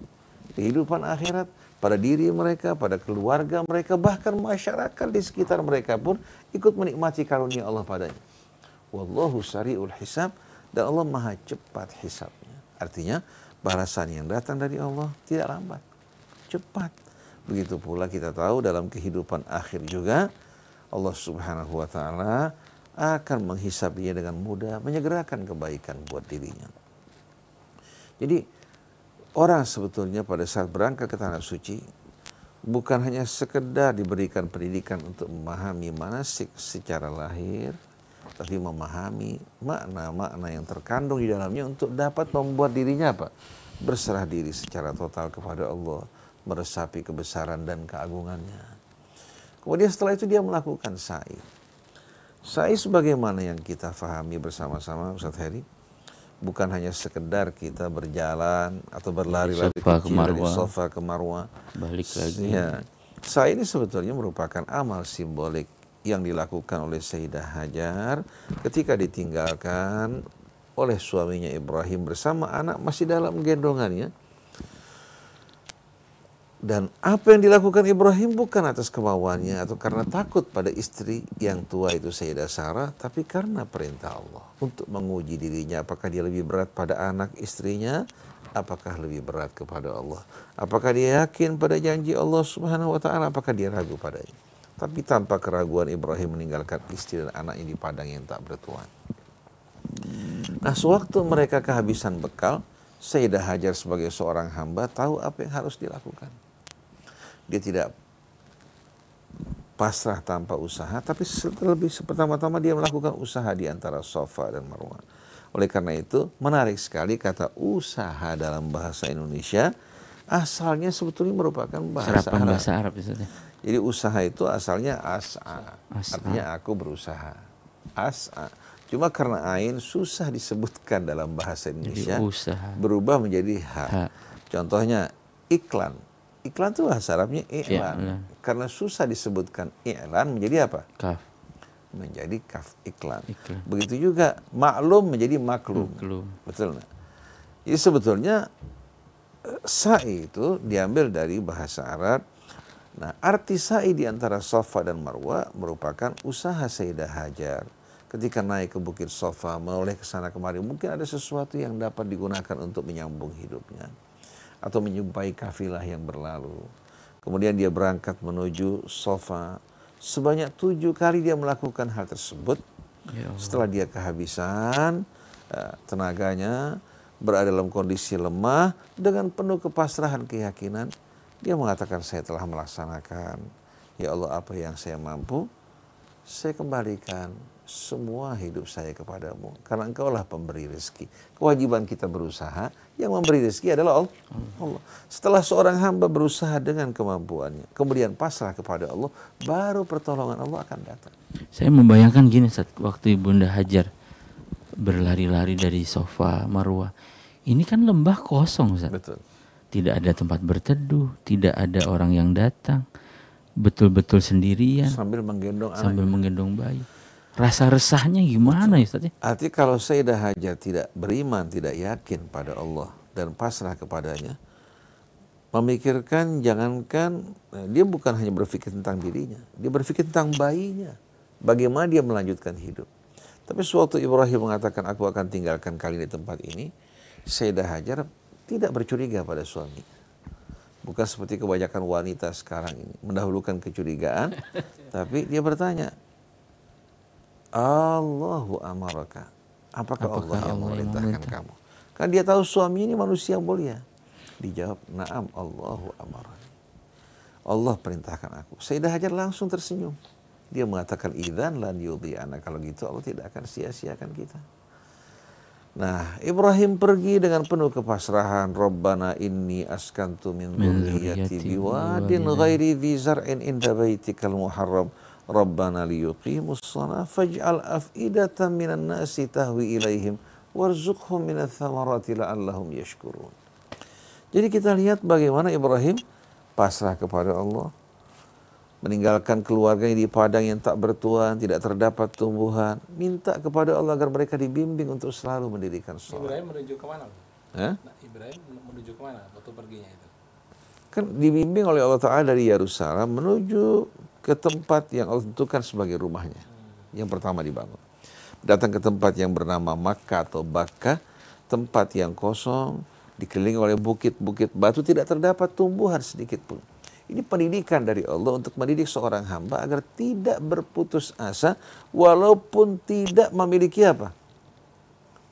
kehidupan akhirat, pada diri mereka, pada keluarga mereka, bahkan masyarakat di sekitar mereka pun ikut menikmati karunia Allah padanya. Wallahu sari'ul hisab dan Allah maha cepat hisabnya. Artinya balasan yang datang dari Allah tidak lambat, cepat. Begitu pula kita tahu dalam kehidupan akhir juga Allah Subhanahu wa taala akan menghisapnya dengan mudah, menyegerakan kebaikan buat dirinya. Jadi orang sebetulnya pada saat berangkat ke tanah suci bukan hanya sekedar diberikan pendidikan untuk memahami manasik secara lahir, tapi memahami makna-makna yang terkandung di dalamnya untuk dapat membuat dirinya apa? Berserah diri secara total kepada Allah, meresapi kebesaran dan keagungannya. Kemudian setelah itu dia melakukan sa'i. Sa'i sebagaimana yang kita fahami bersama-sama Ustaz Heri, bukan hanya sekedar kita berjalan atau berlari-lari kecil dari sofa ke marwah. Balik lagi. Ya. Sa'i ini sebetulnya merupakan amal simbolik yang dilakukan oleh Sayyidah Hajar ketika ditinggalkan oleh suaminya Ibrahim bersama anak masih dalam gendongannya. Dan apa yang dilakukan Ibrahim bukan atas kemauannya atau karena takut pada istri yang tua itu Sayyidah Sarah, tapi karena perintah Allah untuk menguji dirinya apakah dia lebih berat pada anak istrinya, apakah lebih berat kepada Allah. Apakah dia yakin pada janji Allah Subhanahu wa taala, apakah dia ragu padanya. Tapi tanpa keraguan Ibrahim meninggalkan istri dan anaknya di padang yang tak bertuan. Nah, sewaktu mereka kehabisan bekal, Sayyidah Hajar sebagai seorang hamba tahu apa yang harus dilakukan. Dia tidak pasrah tanpa usaha, tapi lebih pertama-tama dia melakukan usaha di antara Sofa dan Marwah. Oleh karena itu, menarik sekali kata usaha dalam bahasa Indonesia asalnya sebetulnya merupakan bahasa Serapan Arab. bahasa Arab Ustaz. Jadi usaha itu asalnya as'a, As'a. artinya aku berusaha. As'a. Cuma karena ain susah disebutkan dalam bahasa Indonesia, usaha. berubah menjadi ha. Ha. Contohnya iklan. Iklan itu bahasa Arabnya I'lan. i'lan. Karena susah disebutkan i'lan menjadi apa? Kaf. Menjadi kaf iklan. Iklan. Begitu juga maklum menjadi maklum. Maklum. Betul nggak? Jadi sebetulnya eh, sa'i itu diambil dari bahasa Arab. Nah, arti sa'i di antara Safa dan Marwa merupakan usaha Sayyidah Hajar. Ketika naik ke Bukit Safa, menoleh ke sana kemari, mungkin ada sesuatu yang dapat digunakan untuk menyambung hidupnya atau menyumpai kafilah yang berlalu. Kemudian dia berangkat menuju Safa. Sebanyak tujuh kali dia melakukan hal tersebut. Ya. Setelah dia kehabisan eh, tenaganya, berada dalam kondisi lemah dengan penuh kepasrahan keyakinan, dia mengatakan saya telah melaksanakan ya Allah apa yang saya mampu, saya kembalikan semua hidup saya kepadamu karena engkaulah pemberi rezeki. Kewajiban kita berusaha, yang memberi rezeki adalah Allah. Setelah seorang hamba berusaha dengan kemampuannya, kemudian pasrah kepada Allah, baru pertolongan Allah akan datang. Saya membayangkan gini saat waktu Bunda Hajar berlari-lari dari sofa Marwah. Ini kan lembah kosong Ustaz. Betul. Tidak ada tempat berteduh, tidak ada orang yang datang. betul-betul sendirian sambil menggendong anak. sambil menggendong bayi. Rasa resahnya gimana ya Ustaz? ya? Artinya kalau Sayyidah Hajar tidak beriman, tidak yakin pada Allah dan pasrah kepadanya, memikirkan jangankan eh, dia bukan hanya berpikir tentang dirinya, dia berpikir tentang bayinya. Bagaimana dia melanjutkan hidup. Tapi suatu Ibrahim mengatakan aku akan tinggalkan kalian di tempat ini, Sayyidah Hajar tidak bercuriga pada suami. Bukan seperti kebanyakan wanita sekarang ini mendahulukan kecurigaan, tapi dia bertanya, Allahu amaraka. Apakah, Apakah Allah yang memerintahkan memerintah? kamu? Kan dia tahu suami ini manusia mulia. Dijawab, "Na'am Allahu amarani." Allah perintahkan aku. Sayyidah Hajar langsung tersenyum. Dia mengatakan, "Idzan lan yudhi'ana." Kalau gitu Allah tidak akan sia-siakan kita. Nah, Ibrahim pergi dengan penuh kepasrahan. Rabbana inni askantu min dhurriyyati biwadin biwadin ghairi dhi zar'in inda baitikal muharram. Rabbana liyuqimus shalah faj'al af'idatan minan nasi tahwi ilaihim warzuqhum minats thamarati la'allahum yashkurun. Jadi kita lihat bagaimana Ibrahim pasrah kepada Allah, meninggalkan keluarganya di padang yang tak bertuan, tidak terdapat tumbuhan, minta kepada Allah agar mereka dibimbing untuk selalu mendirikan sholat. Ibrahim menuju ke mana? Hah? Nah, Ibrahim menuju ke mana waktu perginya itu? Kan dibimbing oleh Allah Ta'ala dari Yerusalem menuju ke tempat yang Allah tentukan sebagai rumahnya. Yang pertama dibangun. Datang ke tempat yang bernama Makkah atau Bakkah, tempat yang kosong, dikelilingi oleh bukit-bukit batu, tidak terdapat tumbuhan sedikit pun. Ini pendidikan dari Allah untuk mendidik seorang hamba agar tidak berputus asa walaupun tidak memiliki apa?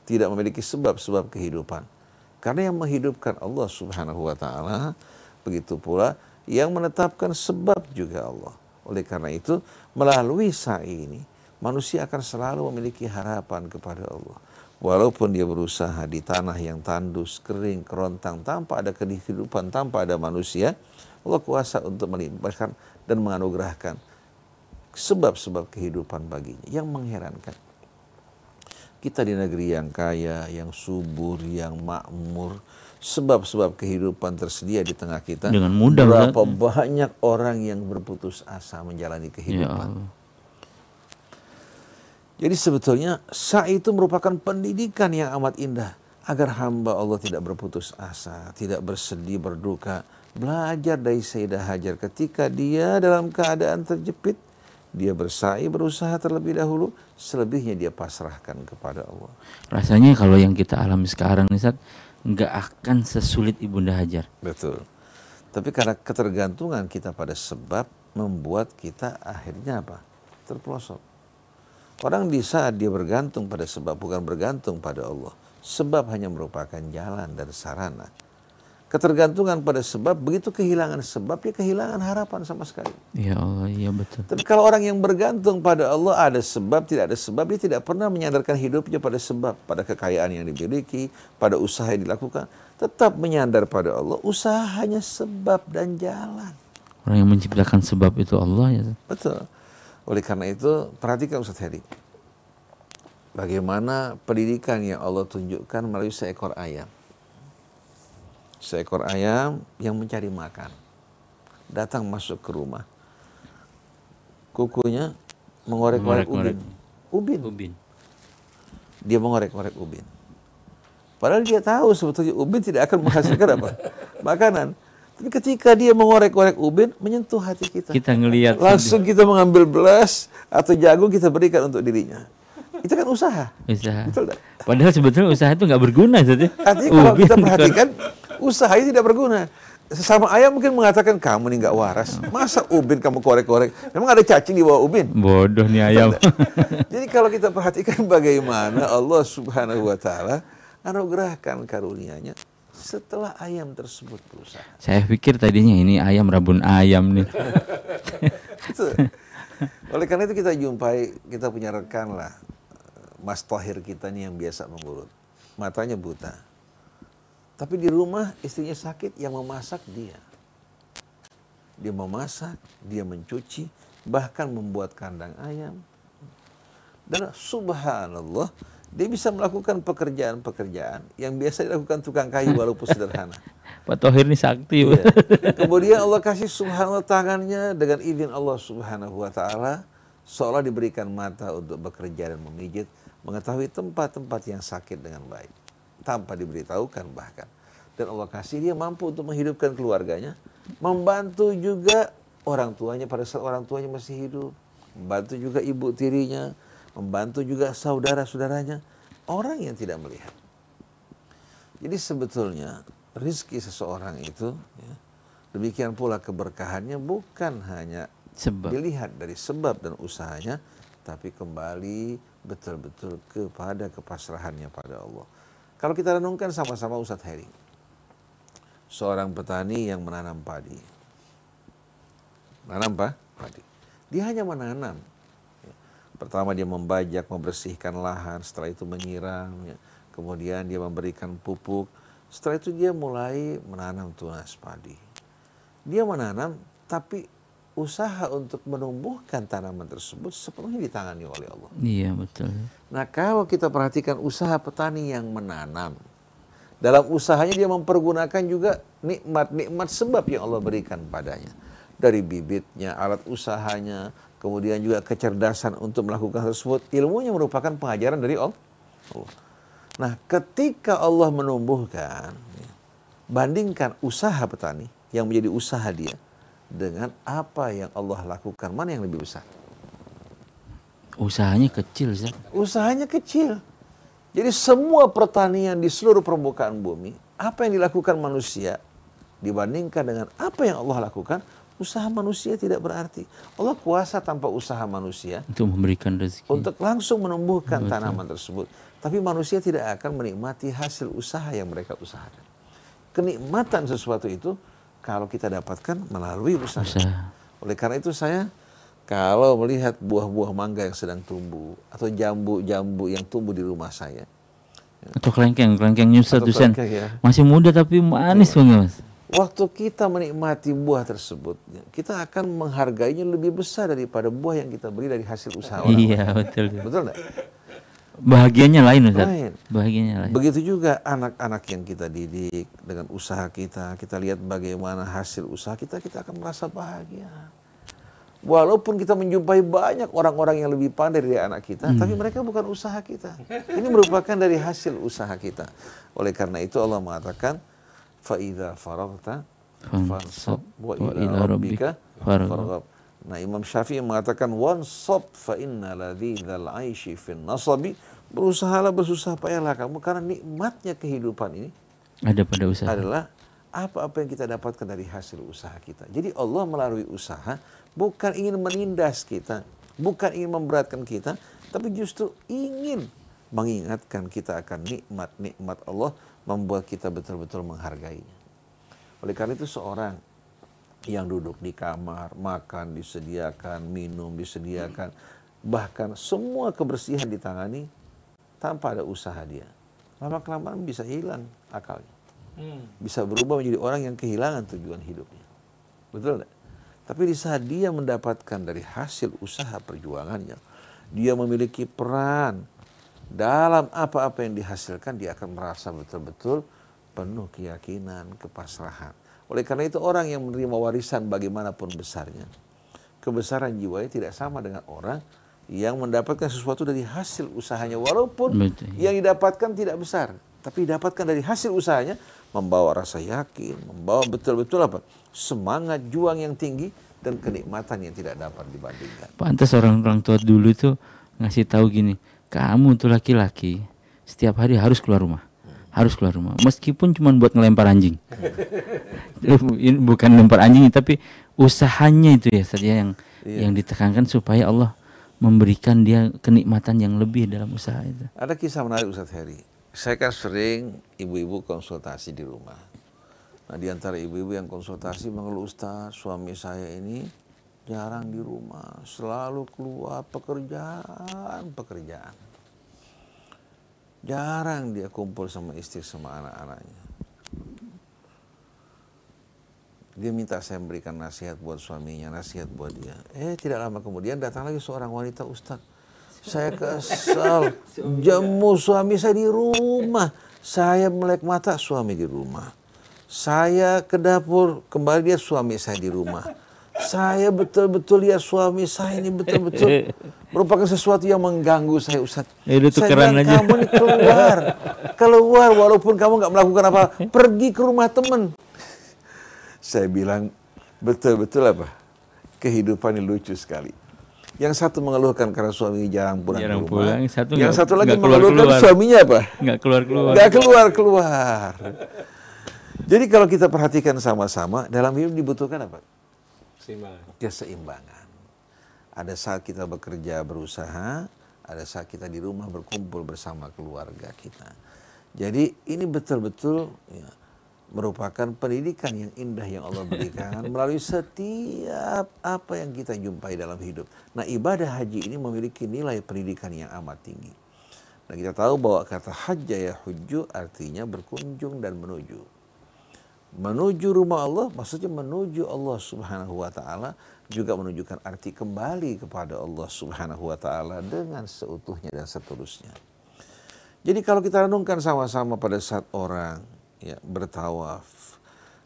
Tidak memiliki sebab-sebab kehidupan. Karena yang menghidupkan Allah Subhanahu wa taala begitu pula yang menetapkan sebab juga Allah. Oleh karena itu, melalui sa'i ini manusia akan selalu memiliki harapan kepada Allah. Walaupun dia berusaha di tanah yang tandus, kering, kerontang, tanpa ada kehidupan, tanpa ada manusia, Allah kuasa untuk melimpahkan dan menganugerahkan sebab-sebab kehidupan baginya. Yang mengherankan, kita di negeri yang kaya, yang subur, yang makmur, sebab-sebab kehidupan tersedia di tengah kita. Dengan mudah, Berapa banyak orang yang berputus asa menjalani Ya kehidupan. Allah. Jadi sebetulnya sa'i itu merupakan pendidikan yang amat indah agar hamba Allah tidak berputus asa, tidak bersedih, berduka. Belajar dari Sayyidah Hajar ketika dia dalam keadaan terjepit, dia bersa'i, berusaha terlebih dahulu, selebihnya dia pasrahkan kepada Allah. Rasanya kalau yang kita alami sekarang nih Ustaz, nggak akan sesulit Ibunda Hajar. Betul. Tapi karena ketergantungan kita pada sebab membuat kita akhirnya apa? Terpelosok. Orang di saat dia bergantung pada sebab bukan bergantung pada Allah. Sebab hanya merupakan jalan dan sarana. Ketergantungan pada sebab begitu kehilangan sebab dia kehilangan harapan sama sekali. Ya Allah, iya betul. Tapi kalau orang yang bergantung pada Allah ada sebab, tidak ada sebab, dia tidak pernah menyandarkan hidupnya pada sebab, pada kekayaan yang dimiliki, pada usaha yang dilakukan. Tetap menyandar pada Allah, usaha hanya sebab dan jalan. Orang yang menciptakan sebab itu Allah ya. Betul. Oleh karena itu, perhatikan Ustaz Heri. Bagaimana pendidikan yang Allah tunjukkan melalui seekor ayam. Seekor ayam yang mencari makan. Datang masuk ke rumah. Kukunya mengorek-ngorek ubin. Ubin. Ubin. Dia mengorek-ngorek ubin. Padahal dia tahu sebetulnya ubin tidak akan menghasilkan apa? Makanan. Tapi ketika dia mengorek-ngorek ubin, menyentuh hati kita. Kita ngelihat Langsung kita mengambil belas atau jagung kita berikan untuk dirinya. Itu kan usaha. usaha. Betul tak? Padahal sebetulnya usaha itu nggak berguna ya. Artinya kalau Ubin kita perhatikan, usaha ini tidak berguna. Sesama ayam mungkin mengatakan, kamu ini nggak waras. Masa ubin kamu korek-korek? Memang ada cacing di bawah ubin. Bodoh nih ayam. Jadi kalau kita perhatikan bagaimana Allah subhanahu wa ta'ala anugerahkan karunia-Nya setelah ayam tersebut berusaha. Saya pikir tadinya ini ayam rabun ayam nih. Oleh karena itu kita jumpai, kita punya rekan lah, Mas Tohir kita nih yang biasa mengurut. Matanya buta. Tapi di rumah istrinya sakit, yang memasak dia. Dia memasak, dia mencuci, bahkan membuat kandang ayam. Dan subhanallah, Dia bisa melakukan pekerjaan-pekerjaan yang biasa dilakukan tukang kayu walaupun sederhana. Pak Tohir ini sakti. Iya. Kemudian Allah kasih subhanahu wa tangannya dengan izin Allah subhanahu wa ta'ala seolah diberikan mata untuk bekerja dan memijit, mengetahui tempat-tempat yang sakit dengan baik. Tanpa diberitahukan bahkan. Dan Allah kasih dia mampu untuk menghidupkan keluarganya, membantu juga orang tuanya pada saat orang tuanya masih hidup, membantu juga ibu tirinya, membantu juga saudara-saudaranya, orang yang tidak melihat. Jadi sebetulnya rizki seseorang itu, ya, demikian pula keberkahannya bukan hanya Sebab. dilihat dari sebab dan usahanya, tapi kembali betul-betul kepada kepasrahannya pada Allah. Kalau kita renungkan sama-sama Ustadz Heri, seorang petani yang menanam padi, menanam apa? Padi. Dia hanya menanam, Pertama dia membajak, membersihkan lahan, setelah itu menyiram, ya. kemudian dia memberikan pupuk, setelah itu dia mulai menanam tunas padi. Dia menanam, tapi usaha untuk menumbuhkan tanaman tersebut sepenuhnya ditangani oleh Allah. Iya betul. Nah kalau kita perhatikan usaha petani yang menanam, dalam usahanya dia mempergunakan juga nikmat-nikmat sebab yang Allah berikan padanya. Dari bibitnya, alat usahanya, kemudian juga kecerdasan untuk melakukan tersebut, ilmunya merupakan pengajaran dari Allah. Nah, ketika Allah menumbuhkan, ya, bandingkan usaha petani yang menjadi usaha dia dengan apa yang Allah lakukan, mana yang lebih besar? Usahanya kecil, Zat. Usahanya kecil. Jadi semua pertanian di seluruh permukaan bumi, apa yang dilakukan manusia dibandingkan dengan apa yang Allah lakukan, Usaha manusia tidak berarti. Allah kuasa tanpa usaha manusia untuk memberikan rezeki. Untuk langsung menumbuhkan Betul. tanaman tersebut. Tapi manusia tidak akan menikmati hasil usaha yang mereka usahakan. Kenikmatan sesuatu itu kalau kita dapatkan melalui usaha. usaha. Oleh karena itu saya kalau melihat buah-buah mangga yang sedang tumbuh atau jambu-jambu yang tumbuh di rumah saya. Atau kelengkeng, kelengkeng nyusah tuh ya. Masih muda tapi manis banget mas waktu kita menikmati buah tersebut, ya, kita akan menghargainya lebih besar daripada buah yang kita beli dari hasil usaha orang. Iya, betul. Betul enggak? Bahagianya lain Ustaz. Lain. Bahagianya lain. Begitu juga anak-anak yang kita didik dengan usaha kita, kita lihat bagaimana hasil usaha kita, kita akan merasa bahagia. Walaupun kita menjumpai banyak orang-orang yang lebih pandai dari anak kita, hmm. tapi mereka bukan usaha kita. Ini merupakan dari hasil usaha kita. Oleh karena itu Allah mengatakan, فَإِذَا فَرَغْتَ فَانْصَبْ وَإِلَى رَبِّكَ فَارْغَبْ Nah Imam Syafi'i mengatakan wansab fa inna ladzal aishi fin nasabi berusahalah bersusah payahlah kamu karena nikmatnya kehidupan ini ada pada usaha adalah apa-apa yang kita dapatkan dari hasil usaha kita. Jadi Allah melalui usaha bukan ingin menindas kita, bukan ingin memberatkan kita, tapi justru ingin mengingatkan kita akan nikmat-nikmat Allah membuat kita betul-betul menghargainya. Oleh karena itu seorang yang duduk di kamar, makan disediakan, minum disediakan, bahkan semua kebersihan ditangani tanpa ada usaha dia. Lama-kelamaan bisa hilang akalnya. Hmm. Bisa berubah menjadi orang yang kehilangan tujuan hidupnya. Betul tidak? Tapi di saat dia mendapatkan dari hasil usaha perjuangannya, dia memiliki peran dalam apa-apa yang dihasilkan dia akan merasa betul-betul penuh keyakinan, kepasrahan. Oleh karena itu orang yang menerima warisan bagaimanapun besarnya, kebesaran jiwanya tidak sama dengan orang yang mendapatkan sesuatu dari hasil usahanya walaupun Betul. yang didapatkan tidak besar, tapi didapatkan dari hasil usahanya membawa rasa yakin, membawa betul-betul apa? semangat juang yang tinggi dan kenikmatan yang tidak dapat dibandingkan. Pantas orang-orang tua dulu itu ngasih tahu gini, kamu tuh laki-laki setiap hari harus keluar rumah harus keluar rumah. Meskipun cuma buat ngelempar anjing. Ini bukan lempar anjing tapi usahanya itu ya saja yang iya. yang ditekankan supaya Allah memberikan dia kenikmatan yang lebih dalam usaha itu. Ada kisah menarik Ustaz Heri. Saya kan sering ibu-ibu konsultasi di rumah. Nah di antara ibu-ibu yang konsultasi mengeluh Ustaz suami saya ini jarang di rumah, selalu keluar pekerjaan, pekerjaan. Jarang dia kumpul sama istri sama anak-anaknya. Dia minta saya memberikan nasihat buat suaminya, nasihat buat dia. Eh tidak lama kemudian datang lagi seorang wanita ustaz. Saya kesal. Jemu suami saya di rumah. Saya melek mata suami di rumah. Saya ke dapur kembali dia suami saya di rumah. Saya betul-betul lihat suami saya ini betul-betul merupakan sesuatu yang mengganggu saya Ustaz. Ya saya bilang, aja. kamu ini keluar. keluar walaupun kamu nggak melakukan apa. Pergi ke rumah teman. Saya bilang betul-betul apa? Kehidupan ini lucu sekali. Yang satu mengeluhkan karena suami jarang pulang Jarang ke rumah. pulang, satu yang nggak- satu lagi mengeluhkan keluar-keluar. suaminya apa? Nggak keluar-keluar. Nggak keluar-keluar. Jadi kalau kita perhatikan sama-sama, dalam hidup dibutuhkan apa? Keseimbangan. Ada saat kita bekerja berusaha, ada saat kita di rumah berkumpul bersama keluarga kita. Jadi ini betul-betul ya, merupakan pendidikan yang indah yang Allah berikan melalui setiap apa yang kita jumpai dalam hidup. Nah ibadah haji ini memiliki nilai pendidikan yang amat tinggi. Nah kita tahu bahwa kata hajja ya hujju artinya berkunjung dan menuju. Menuju rumah Allah maksudnya menuju Allah Subhanahu wa taala juga menunjukkan arti kembali kepada Allah Subhanahu wa taala dengan seutuhnya dan seterusnya. Jadi kalau kita renungkan sama-sama pada saat orang ya bertawaf,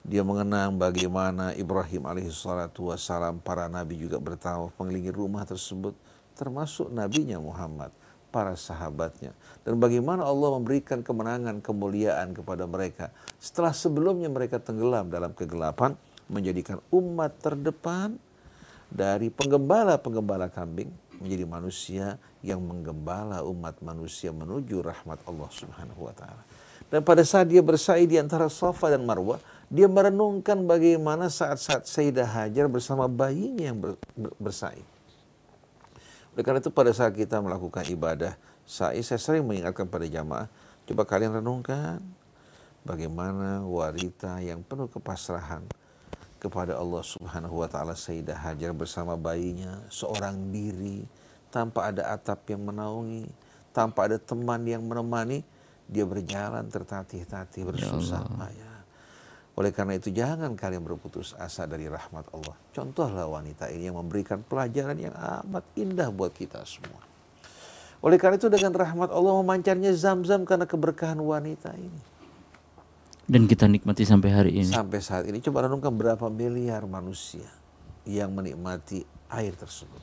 dia mengenang bagaimana Ibrahim alaihissalatu wassalam para nabi juga bertawaf mengelilingi rumah tersebut termasuk nabinya Muhammad, para sahabatnya dan bagaimana Allah memberikan kemenangan kemuliaan kepada mereka setelah sebelumnya mereka tenggelam dalam kegelapan menjadikan umat terdepan dari penggembala-penggembala kambing menjadi manusia yang menggembala umat manusia menuju rahmat Allah Subhanahu wa taala. Dan pada saat dia bersa'i di antara Safa dan Marwah, dia merenungkan bagaimana saat-saat Sayyidah Hajar bersama bayinya yang ber- ber- bersa'i. Oleh karena itu pada saat kita melakukan ibadah sa'i, saya sering mengingatkan pada jamaah, coba kalian renungkan bagaimana wanita yang penuh kepasrahan kepada Allah Subhanahu wa taala Sayyidah Hajar bersama bayinya seorang diri tanpa ada atap yang menaungi, tanpa ada teman yang menemani, dia berjalan tertatih-tatih bersusah payah. Oleh karena itu jangan kalian berputus asa dari rahmat Allah. Contohlah wanita ini yang memberikan pelajaran yang amat indah buat kita semua. Oleh karena itu dengan rahmat Allah memancarnya zam-zam karena keberkahan wanita ini. Dan kita nikmati sampai hari ini. Sampai saat ini coba renungkan berapa miliar manusia yang menikmati air tersebut.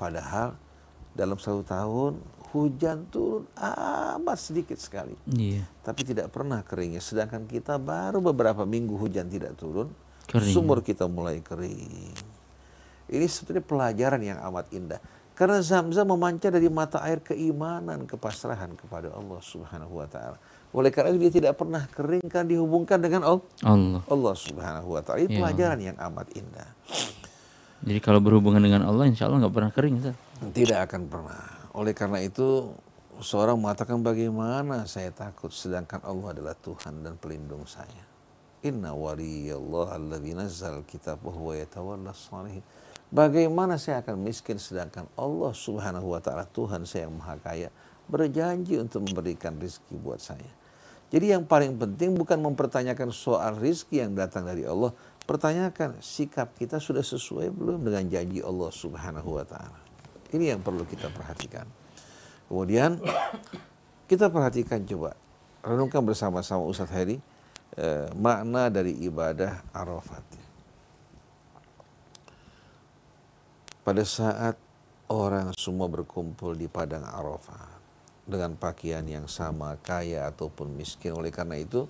Padahal dalam satu tahun hujan turun amat sedikit sekali. Iya. Tapi tidak pernah keringnya. Sedangkan kita baru beberapa minggu hujan tidak turun, Kering. sumur kita mulai kering. Ini sebetulnya pelajaran yang amat indah. Karena zam-zam memancar dari mata air keimanan, kepasrahan kepada Allah Subhanahu wa taala. Oleh karena itu dia tidak pernah kering kan dihubungkan dengan Allah. Allah. Allah Subhanahu wa taala. Ini Ya. pelajaran yang amat indah. Jadi kalau berhubungan dengan Allah, insya Allah nggak pernah kering. Ustaz. Tidak akan pernah. Oleh karena itu seorang mengatakan bagaimana saya takut sedangkan Allah adalah Tuhan dan pelindung saya. Inna waliyallah alladzi nazzal kitab yatawalla salihin. Bagaimana saya akan miskin sedangkan Allah Subhanahu wa taala Tuhan saya yang Maha Kaya berjanji untuk memberikan rizki buat saya. Jadi yang paling penting bukan mempertanyakan soal rizki yang datang dari Allah, pertanyakan sikap kita sudah sesuai belum dengan janji Allah Subhanahu wa taala. Ini yang perlu kita perhatikan. Kemudian kita perhatikan coba renungkan bersama-sama Ustadz Heri eh, makna dari ibadah Arafat. Pada saat orang semua berkumpul di padang Arafat dengan pakaian yang sama, kaya ataupun miskin. Oleh karena itu,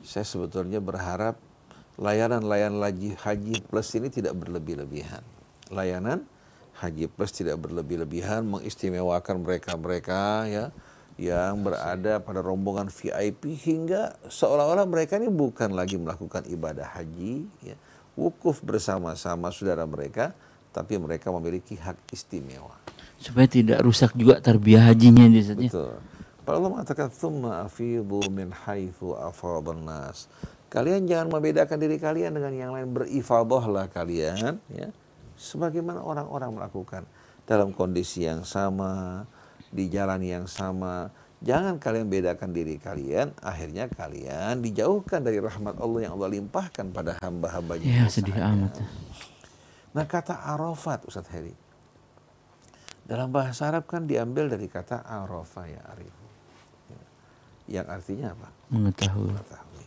saya sebetulnya berharap layanan-layanan haji plus ini tidak berlebih-lebihan. Layanan haji plus tidak berlebih-lebihan mengistimewakan mereka-mereka ya yang berada pada rombongan VIP hingga seolah-olah mereka ini bukan lagi melakukan ibadah haji ya wukuf bersama-sama saudara mereka tapi mereka memiliki hak istimewa Supaya tidak rusak juga tarbiyah hajinya di. Betul. Allah mengatakan thumma afidu min haitsu afadhan nas. Kalian jangan membedakan diri kalian dengan yang lain berifadahlah kalian ya. Sebagaimana orang-orang melakukan dalam kondisi yang sama, di jalan yang sama. Jangan kalian bedakan diri kalian, akhirnya kalian dijauhkan dari rahmat Allah yang Allah limpahkan pada hamba-hambanya. Ya sedih amat. Nah kata Arafat Ustadz Heri. Dalam bahasa Arab kan diambil dari kata arafa ya arifu. Ya. Yang artinya apa? Mengetahui. Mengetahui.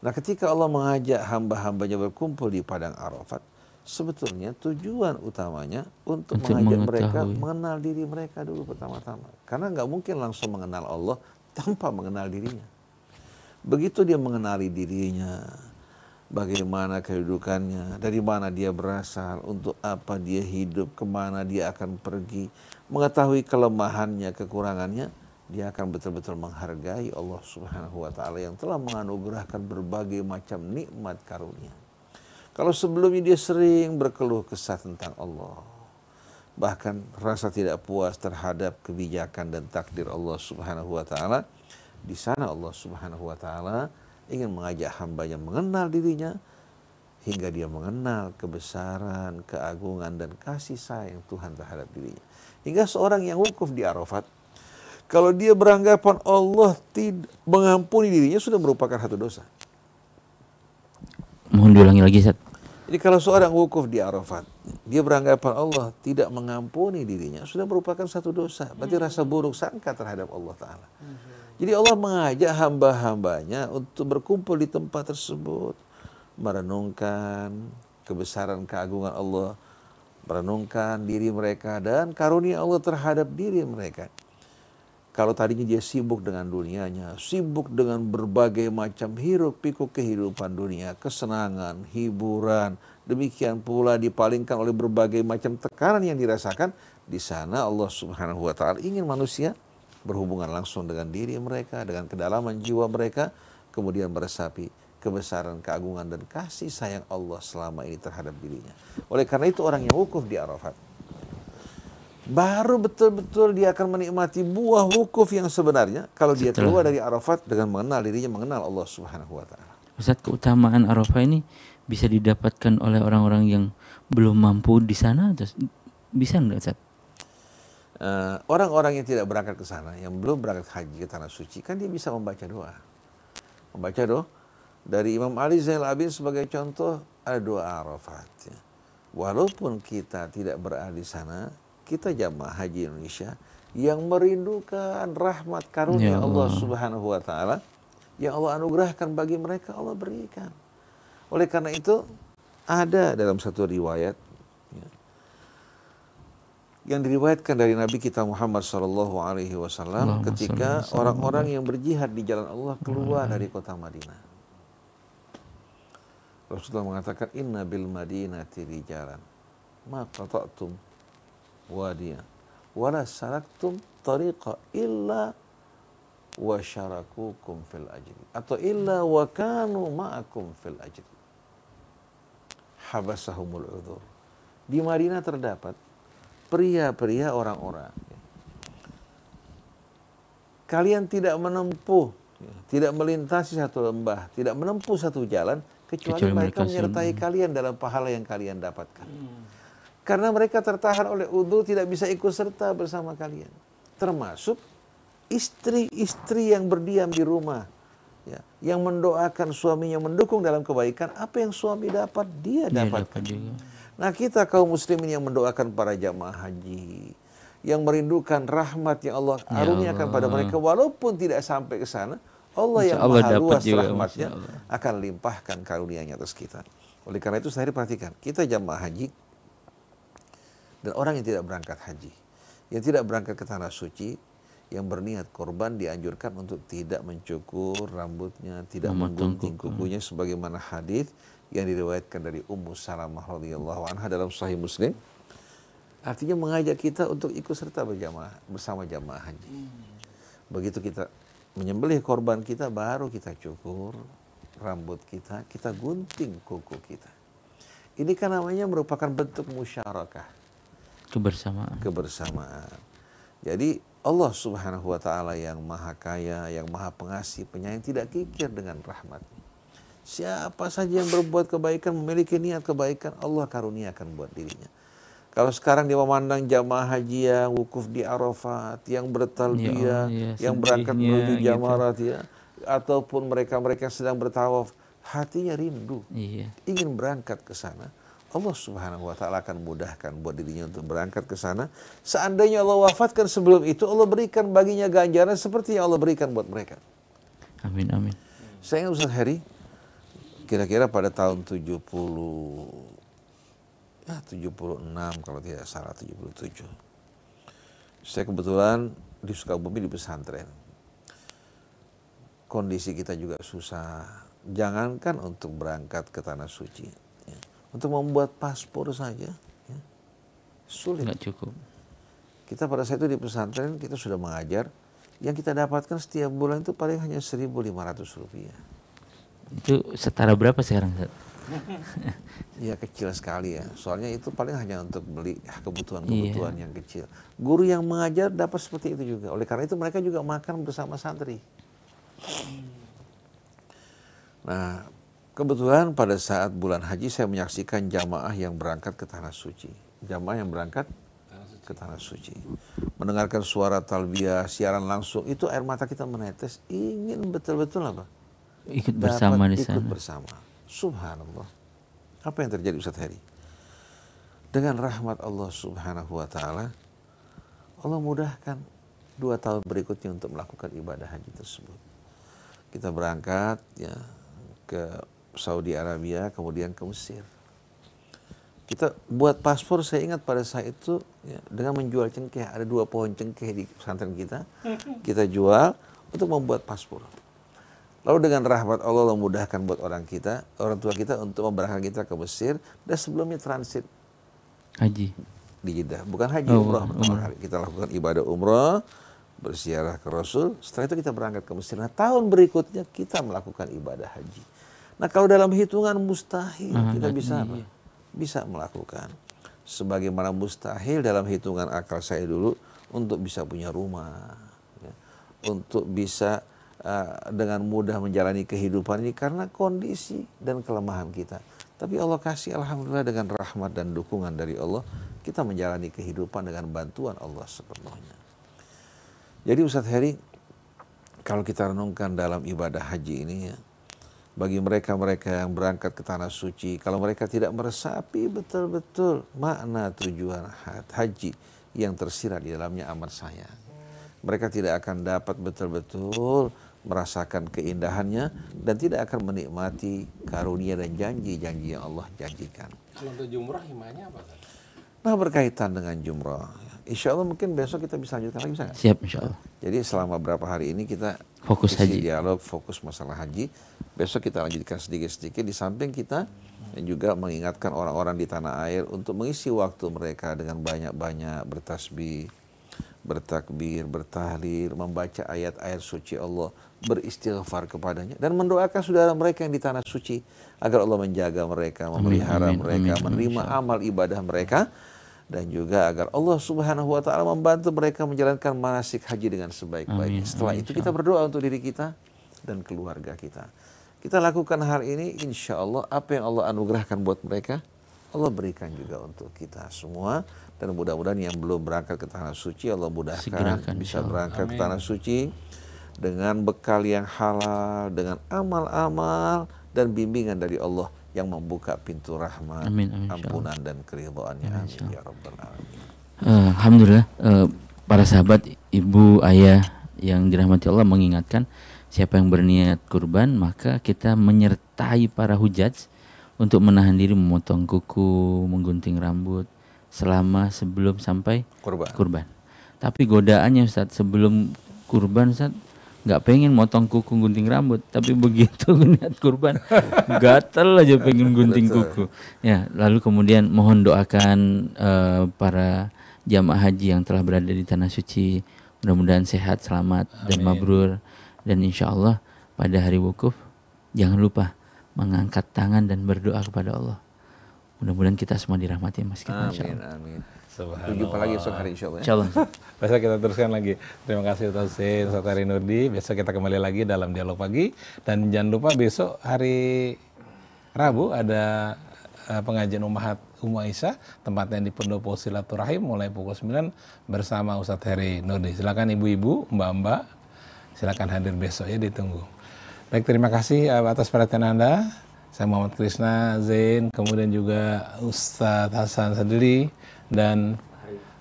Nah ketika Allah mengajak hamba-hambanya berkumpul di padang Arafat, sebetulnya tujuan utamanya untuk, Untuk mengajak mereka mengetahui. mengenal diri mereka dulu pertama-tama. Karena nggak mungkin langsung mengenal Allah tanpa mengenal dirinya. Begitu dia mengenali dirinya, bagaimana kehidupannya, dari mana dia berasal, untuk apa dia hidup, ke mana dia akan pergi, mengetahui kelemahannya, kekurangannya, dia akan betul-betul menghargai Allah Subhanahu wa taala yang telah menganugerahkan berbagai macam nikmat karunia. Kalau sebelumnya dia sering berkeluh kesah tentang Allah, bahkan rasa tidak puas terhadap kebijakan dan takdir Allah Subhanahu wa taala, di sana Allah Subhanahu wa taala ingin mengajak hambanya mengenal dirinya hingga dia mengenal kebesaran, keagungan dan kasih sayang Tuhan terhadap dirinya. Hingga seorang yang wukuf di Arafat kalau dia beranggapan Allah tidak mengampuni dirinya sudah merupakan satu dosa. Mohon diulangi lagi Ustaz. Jadi kalau seorang wukuf di Arafat, dia beranggapan Allah tidak mengampuni dirinya, sudah merupakan satu dosa. Berarti rasa buruk sangka terhadap Allah Ta'ala. Jadi Allah mengajak hamba-hambanya untuk berkumpul di tempat tersebut. Merenungkan kebesaran keagungan Allah. Merenungkan diri mereka dan karunia Allah terhadap diri mereka. Kalau tadinya dia sibuk dengan dunianya, sibuk dengan berbagai macam hiruk pikuk kehidupan dunia, kesenangan, hiburan, demikian pula dipalingkan oleh berbagai macam tekanan yang dirasakan, di sana Allah Subhanahu wa taala ingin manusia berhubungan langsung dengan diri mereka, dengan kedalaman jiwa mereka, kemudian meresapi kebesaran, keagungan dan kasih sayang Allah selama ini terhadap dirinya. Oleh karena itu orang yang wukuf di Arafat baru betul-betul dia akan menikmati buah wukuf yang sebenarnya kalau dia Setelah- keluar dari Arafat dengan mengenal dirinya, mengenal Allah Subhanahu wa taala. Ustaz keutamaan Arafah ini bisa didapatkan oleh orang-orang yang belum mampu di sana atau bisa enggak Ustaz? Eh, orang-orang yang tidak berangkat ke sana, yang belum berangkat haji ke tanah suci, kan dia bisa membaca doa. Membaca doa dari Imam Ali Zainal Abidin sebagai contoh ada doa Arafat. ya. Walaupun kita tidak berada di sana, kita jamaah haji Indonesia yang merindukan rahmat karunia Ya Allah Allah. Subhanahu wa taala yang Allah anugerahkan bagi mereka Allah berikan. Oleh karena itu ada dalam satu riwayat ya, yang diriwayatkan dari Nabi kita Muhammad Shallallahu Alaihi Wasallam ketika orang-orang yang berjihad di jalan Allah keluar dari kota Madinah. Rasulullah mengatakan Inna bil Madinati rijalan ma qata'tum wadiya wala saraktum tariqa illa wa syarakukum fil ajri. Atau illa wa kanu ma'akum fil ajri. Habasahumul udhur. Di Madinah terdapat pria-pria orang-orang kalian tidak menempuh ya, tidak melintasi satu lembah tidak menempuh satu jalan kecuali, Kecuali mereka menyertai kalian dalam pahala yang kalian dapatkan karena mereka tertahan oleh udhu tidak bisa ikut serta bersama kalian termasuk istri-istri yang berdiam di rumah ya, yang mendoakan suaminya mendukung dalam kebaikan apa yang suami dapat dia Dia dapatkan dapat juga. Nah kita kaum muslimin yang mendoakan para jamaah haji yang merindukan rahmat yang Allah Ya aruniakan pada Allah. mereka walaupun tidak sampai ke sana Allah Insya yang Allah maha luas juga, rahmatnya akan limpahkan karunia-Nya atas kita. Oleh karena itu saya perhatikan kita jamaah haji dan orang yang tidak berangkat haji, yang tidak berangkat ke tanah suci, yang berniat korban dianjurkan untuk tidak mencukur rambutnya, tidak Memotong menggunting kuku. kukunya sebagaimana hadis yang diriwayatkan dari Ummu Salamah radhiyallahu anha dalam Sahih Muslim. Artinya mengajak kita untuk ikut serta berjamaah bersama jamaah haji. Begitu kita menyembelih korban kita baru kita cukur rambut kita, kita gunting kuku kita. Ini kan namanya merupakan bentuk musyarakah Kebersamaan. kebersamaan. Jadi Allah Subhanahu wa taala yang maha kaya, yang maha pengasih, penyayang tidak kikir dengan rahmatnya. Siapa saja yang berbuat kebaikan, memiliki niat kebaikan, Allah karuniakan buat dirinya. Kalau sekarang dia memandang jamaah haji yang wukuf di Arafat, yang bertalbiyah, Ya, ya, yang berangkat menuju gitu. jamarat ya, ataupun mereka-mereka sedang bertawaf, hatinya rindu Iya. ingin berangkat ke sana Allah Subhanahu wa taala akan mudahkan buat dirinya untuk berangkat ke sana. Seandainya Allah wafatkan sebelum itu, Allah berikan baginya ganjaran seperti yang Allah berikan buat mereka. Amin amin. Saya ingat Ustaz Heri, kira-kira pada tahun 70 ya 76 kalau tidak salah 77. Saya kebetulan di Sukabumi di pesantren. Kondisi kita juga susah. Jangankan untuk berangkat ke tanah suci. Untuk membuat paspor saja ya. sulit. Nggak cukup. Kita pada saat itu di pesantren kita sudah mengajar, yang kita dapatkan setiap bulan itu paling hanya 1.500 rupiah. Itu setara berapa sekarang? Ya kecil sekali ya. Soalnya itu paling hanya untuk beli kebutuhan-kebutuhan yang kecil. Guru yang mengajar dapat seperti itu juga. Oleh karena itu mereka juga makan bersama santri. Nah, kebetulan pada saat bulan haji saya menyaksikan jamaah yang berangkat ke tanah suci. Jamaah yang berangkat ke tanah suci. Mendengarkan suara talbiyah, siaran langsung, itu air mata kita menetes. Ingin betul-betul apa? Ikut dapat bersama di ikut sana. bersama. Subhanallah. Apa yang terjadi Ustaz Heri? Dengan rahmat Allah Subhanahu wa taala, Allah mudahkan dua tahun berikutnya untuk melakukan ibadah haji tersebut. Kita berangkat ya ke Saudi Arabia, kemudian ke Mesir. Kita buat paspor, saya ingat pada saat itu ya, dengan menjual cengkeh, ada dua pohon cengkeh di pesantren kita, kita jual untuk membuat paspor. Lalu dengan rahmat Allah Allah mudahkan buat orang kita, orang tua kita untuk memberangkatkan kita ke Mesir dan sebelumnya transit Haji. di Jeddah. Bukan haji, Oh, umrah pertama kali. Kita lakukan ibadah umrah, bersiarah ke Rasul. Setelah itu kita berangkat ke Mesir. Nah tahun berikutnya kita melakukan ibadah haji. Nah kalau dalam hitungan mustahil Ah, kita nggak- bisa iya. apa? Bisa melakukan. Sebagaimana mustahil dalam hitungan akal saya dulu untuk bisa punya rumah, ya. untuk bisa uh, dengan mudah menjalani kehidupan ini karena kondisi dan kelemahan kita. Tapi Allah kasih alhamdulillah dengan rahmat dan dukungan dari Allah kita menjalani kehidupan dengan bantuan Allah sepenuhnya. Jadi Ustadz Heri, kalau kita renungkan dalam ibadah haji ini ya, bagi mereka-mereka yang berangkat ke tanah suci, kalau mereka tidak meresapi betul-betul makna tujuan ha- haji yang tersirat di dalamnya amat sayang. Mereka tidak akan dapat betul-betul merasakan keindahannya dan tidak akan menikmati karunia dan janji-janji yang Allah janjikan. Kalau untuk jumrah himanya apa? Nah berkaitan dengan jumrah, insya Allah mungkin besok kita bisa lanjutkan lagi bisa nggak? Siap insya Allah. Jadi selama berapa hari ini kita Fokus haji. dialog, fokus masalah haji. Besok kita lanjutkan sedikit-sedikit di samping kita dan juga mengingatkan orang-orang di tanah air untuk mengisi waktu mereka dengan banyak-banyak bertasbih, bertakbir, bertahlil, membaca ayat-ayat suci Allah, beristighfar kepadanya dan mendoakan saudara mereka yang di tanah suci agar Allah menjaga mereka, memelihara amin, mereka, amin, menerima amal ibadah mereka dan juga agar Allah Subhanahu wa taala membantu mereka menjalankan manasik haji dengan sebaik-baiknya. Amin, Setelah amin, itu kita berdoa untuk diri kita dan keluarga kita. Kita lakukan hal ini insya Allah apa yang Allah anugerahkan buat mereka Allah berikan juga untuk kita semua. Dan mudah-mudahan yang belum berangkat ke tanah suci Allah mudahkan. Segerakan, bisa berangkat ke tanah suci dengan bekal yang halal dengan amal-amal dan bimbingan dari Allah yang membuka pintu rahmat, Amin, amin, ampunan dan keridhaannya. Amin ya rabbal alamin. Eh, Alhamdulillah eh, para sahabat, ibu, ayah yang dirahmati Allah mengingatkan siapa yang berniat kurban maka kita menyertai para hujaj untuk menahan diri memotong kuku, menggunting rambut selama sebelum sampai Kurban. kurban. Tapi godaannya Ustaz sebelum kurban Ustaz nggak pengen motong kuku gunting rambut tapi begitu niat kurban gatel aja pengen gunting kuku. Ya lalu kemudian mohon doakan eh, para jamaah haji yang telah berada di tanah suci mudah-mudahan sehat selamat dan mabrur. Dan insya Allah pada hari wukuf jangan lupa mengangkat tangan dan berdoa kepada Allah. Mudah-mudahan kita semua dirahmati mas. Kita insya Amin Allah. amin. Subhanallah. Jumpa lagi esok hari insya Allah. ya. insya Allah Besok kita teruskan lagi. Terima kasih Ustaz Hussein, Ustaz Ari Nurdi. Besok kita kembali lagi dalam dialog pagi. Dan jangan lupa besok hari Rabu ada eh, pengajian Umahat Umma Isa, tempatnya di Pendopo Silaturahim mulai pukul 9 bersama Ustaz Heri Nurdi. Silakan ibu-ibu, mbak-mbak, silakan hadir besok ya ditunggu. Baik, terima kasih eh, atas perhatian Anda. Saya Muhammad Krisna Zain, kemudian juga Ustadz Hasan Sadri dan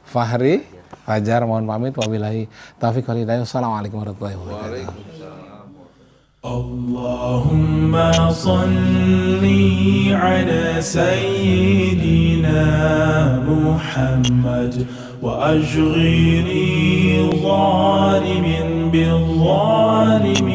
Fahri Fajar mohon pamit wabillahi taufiq wal hidayah. Wassalamualaikum warahmatullahi wabarakatuh. اللهم صل على سيدنا محمد وأشغل ظالم بالظالمين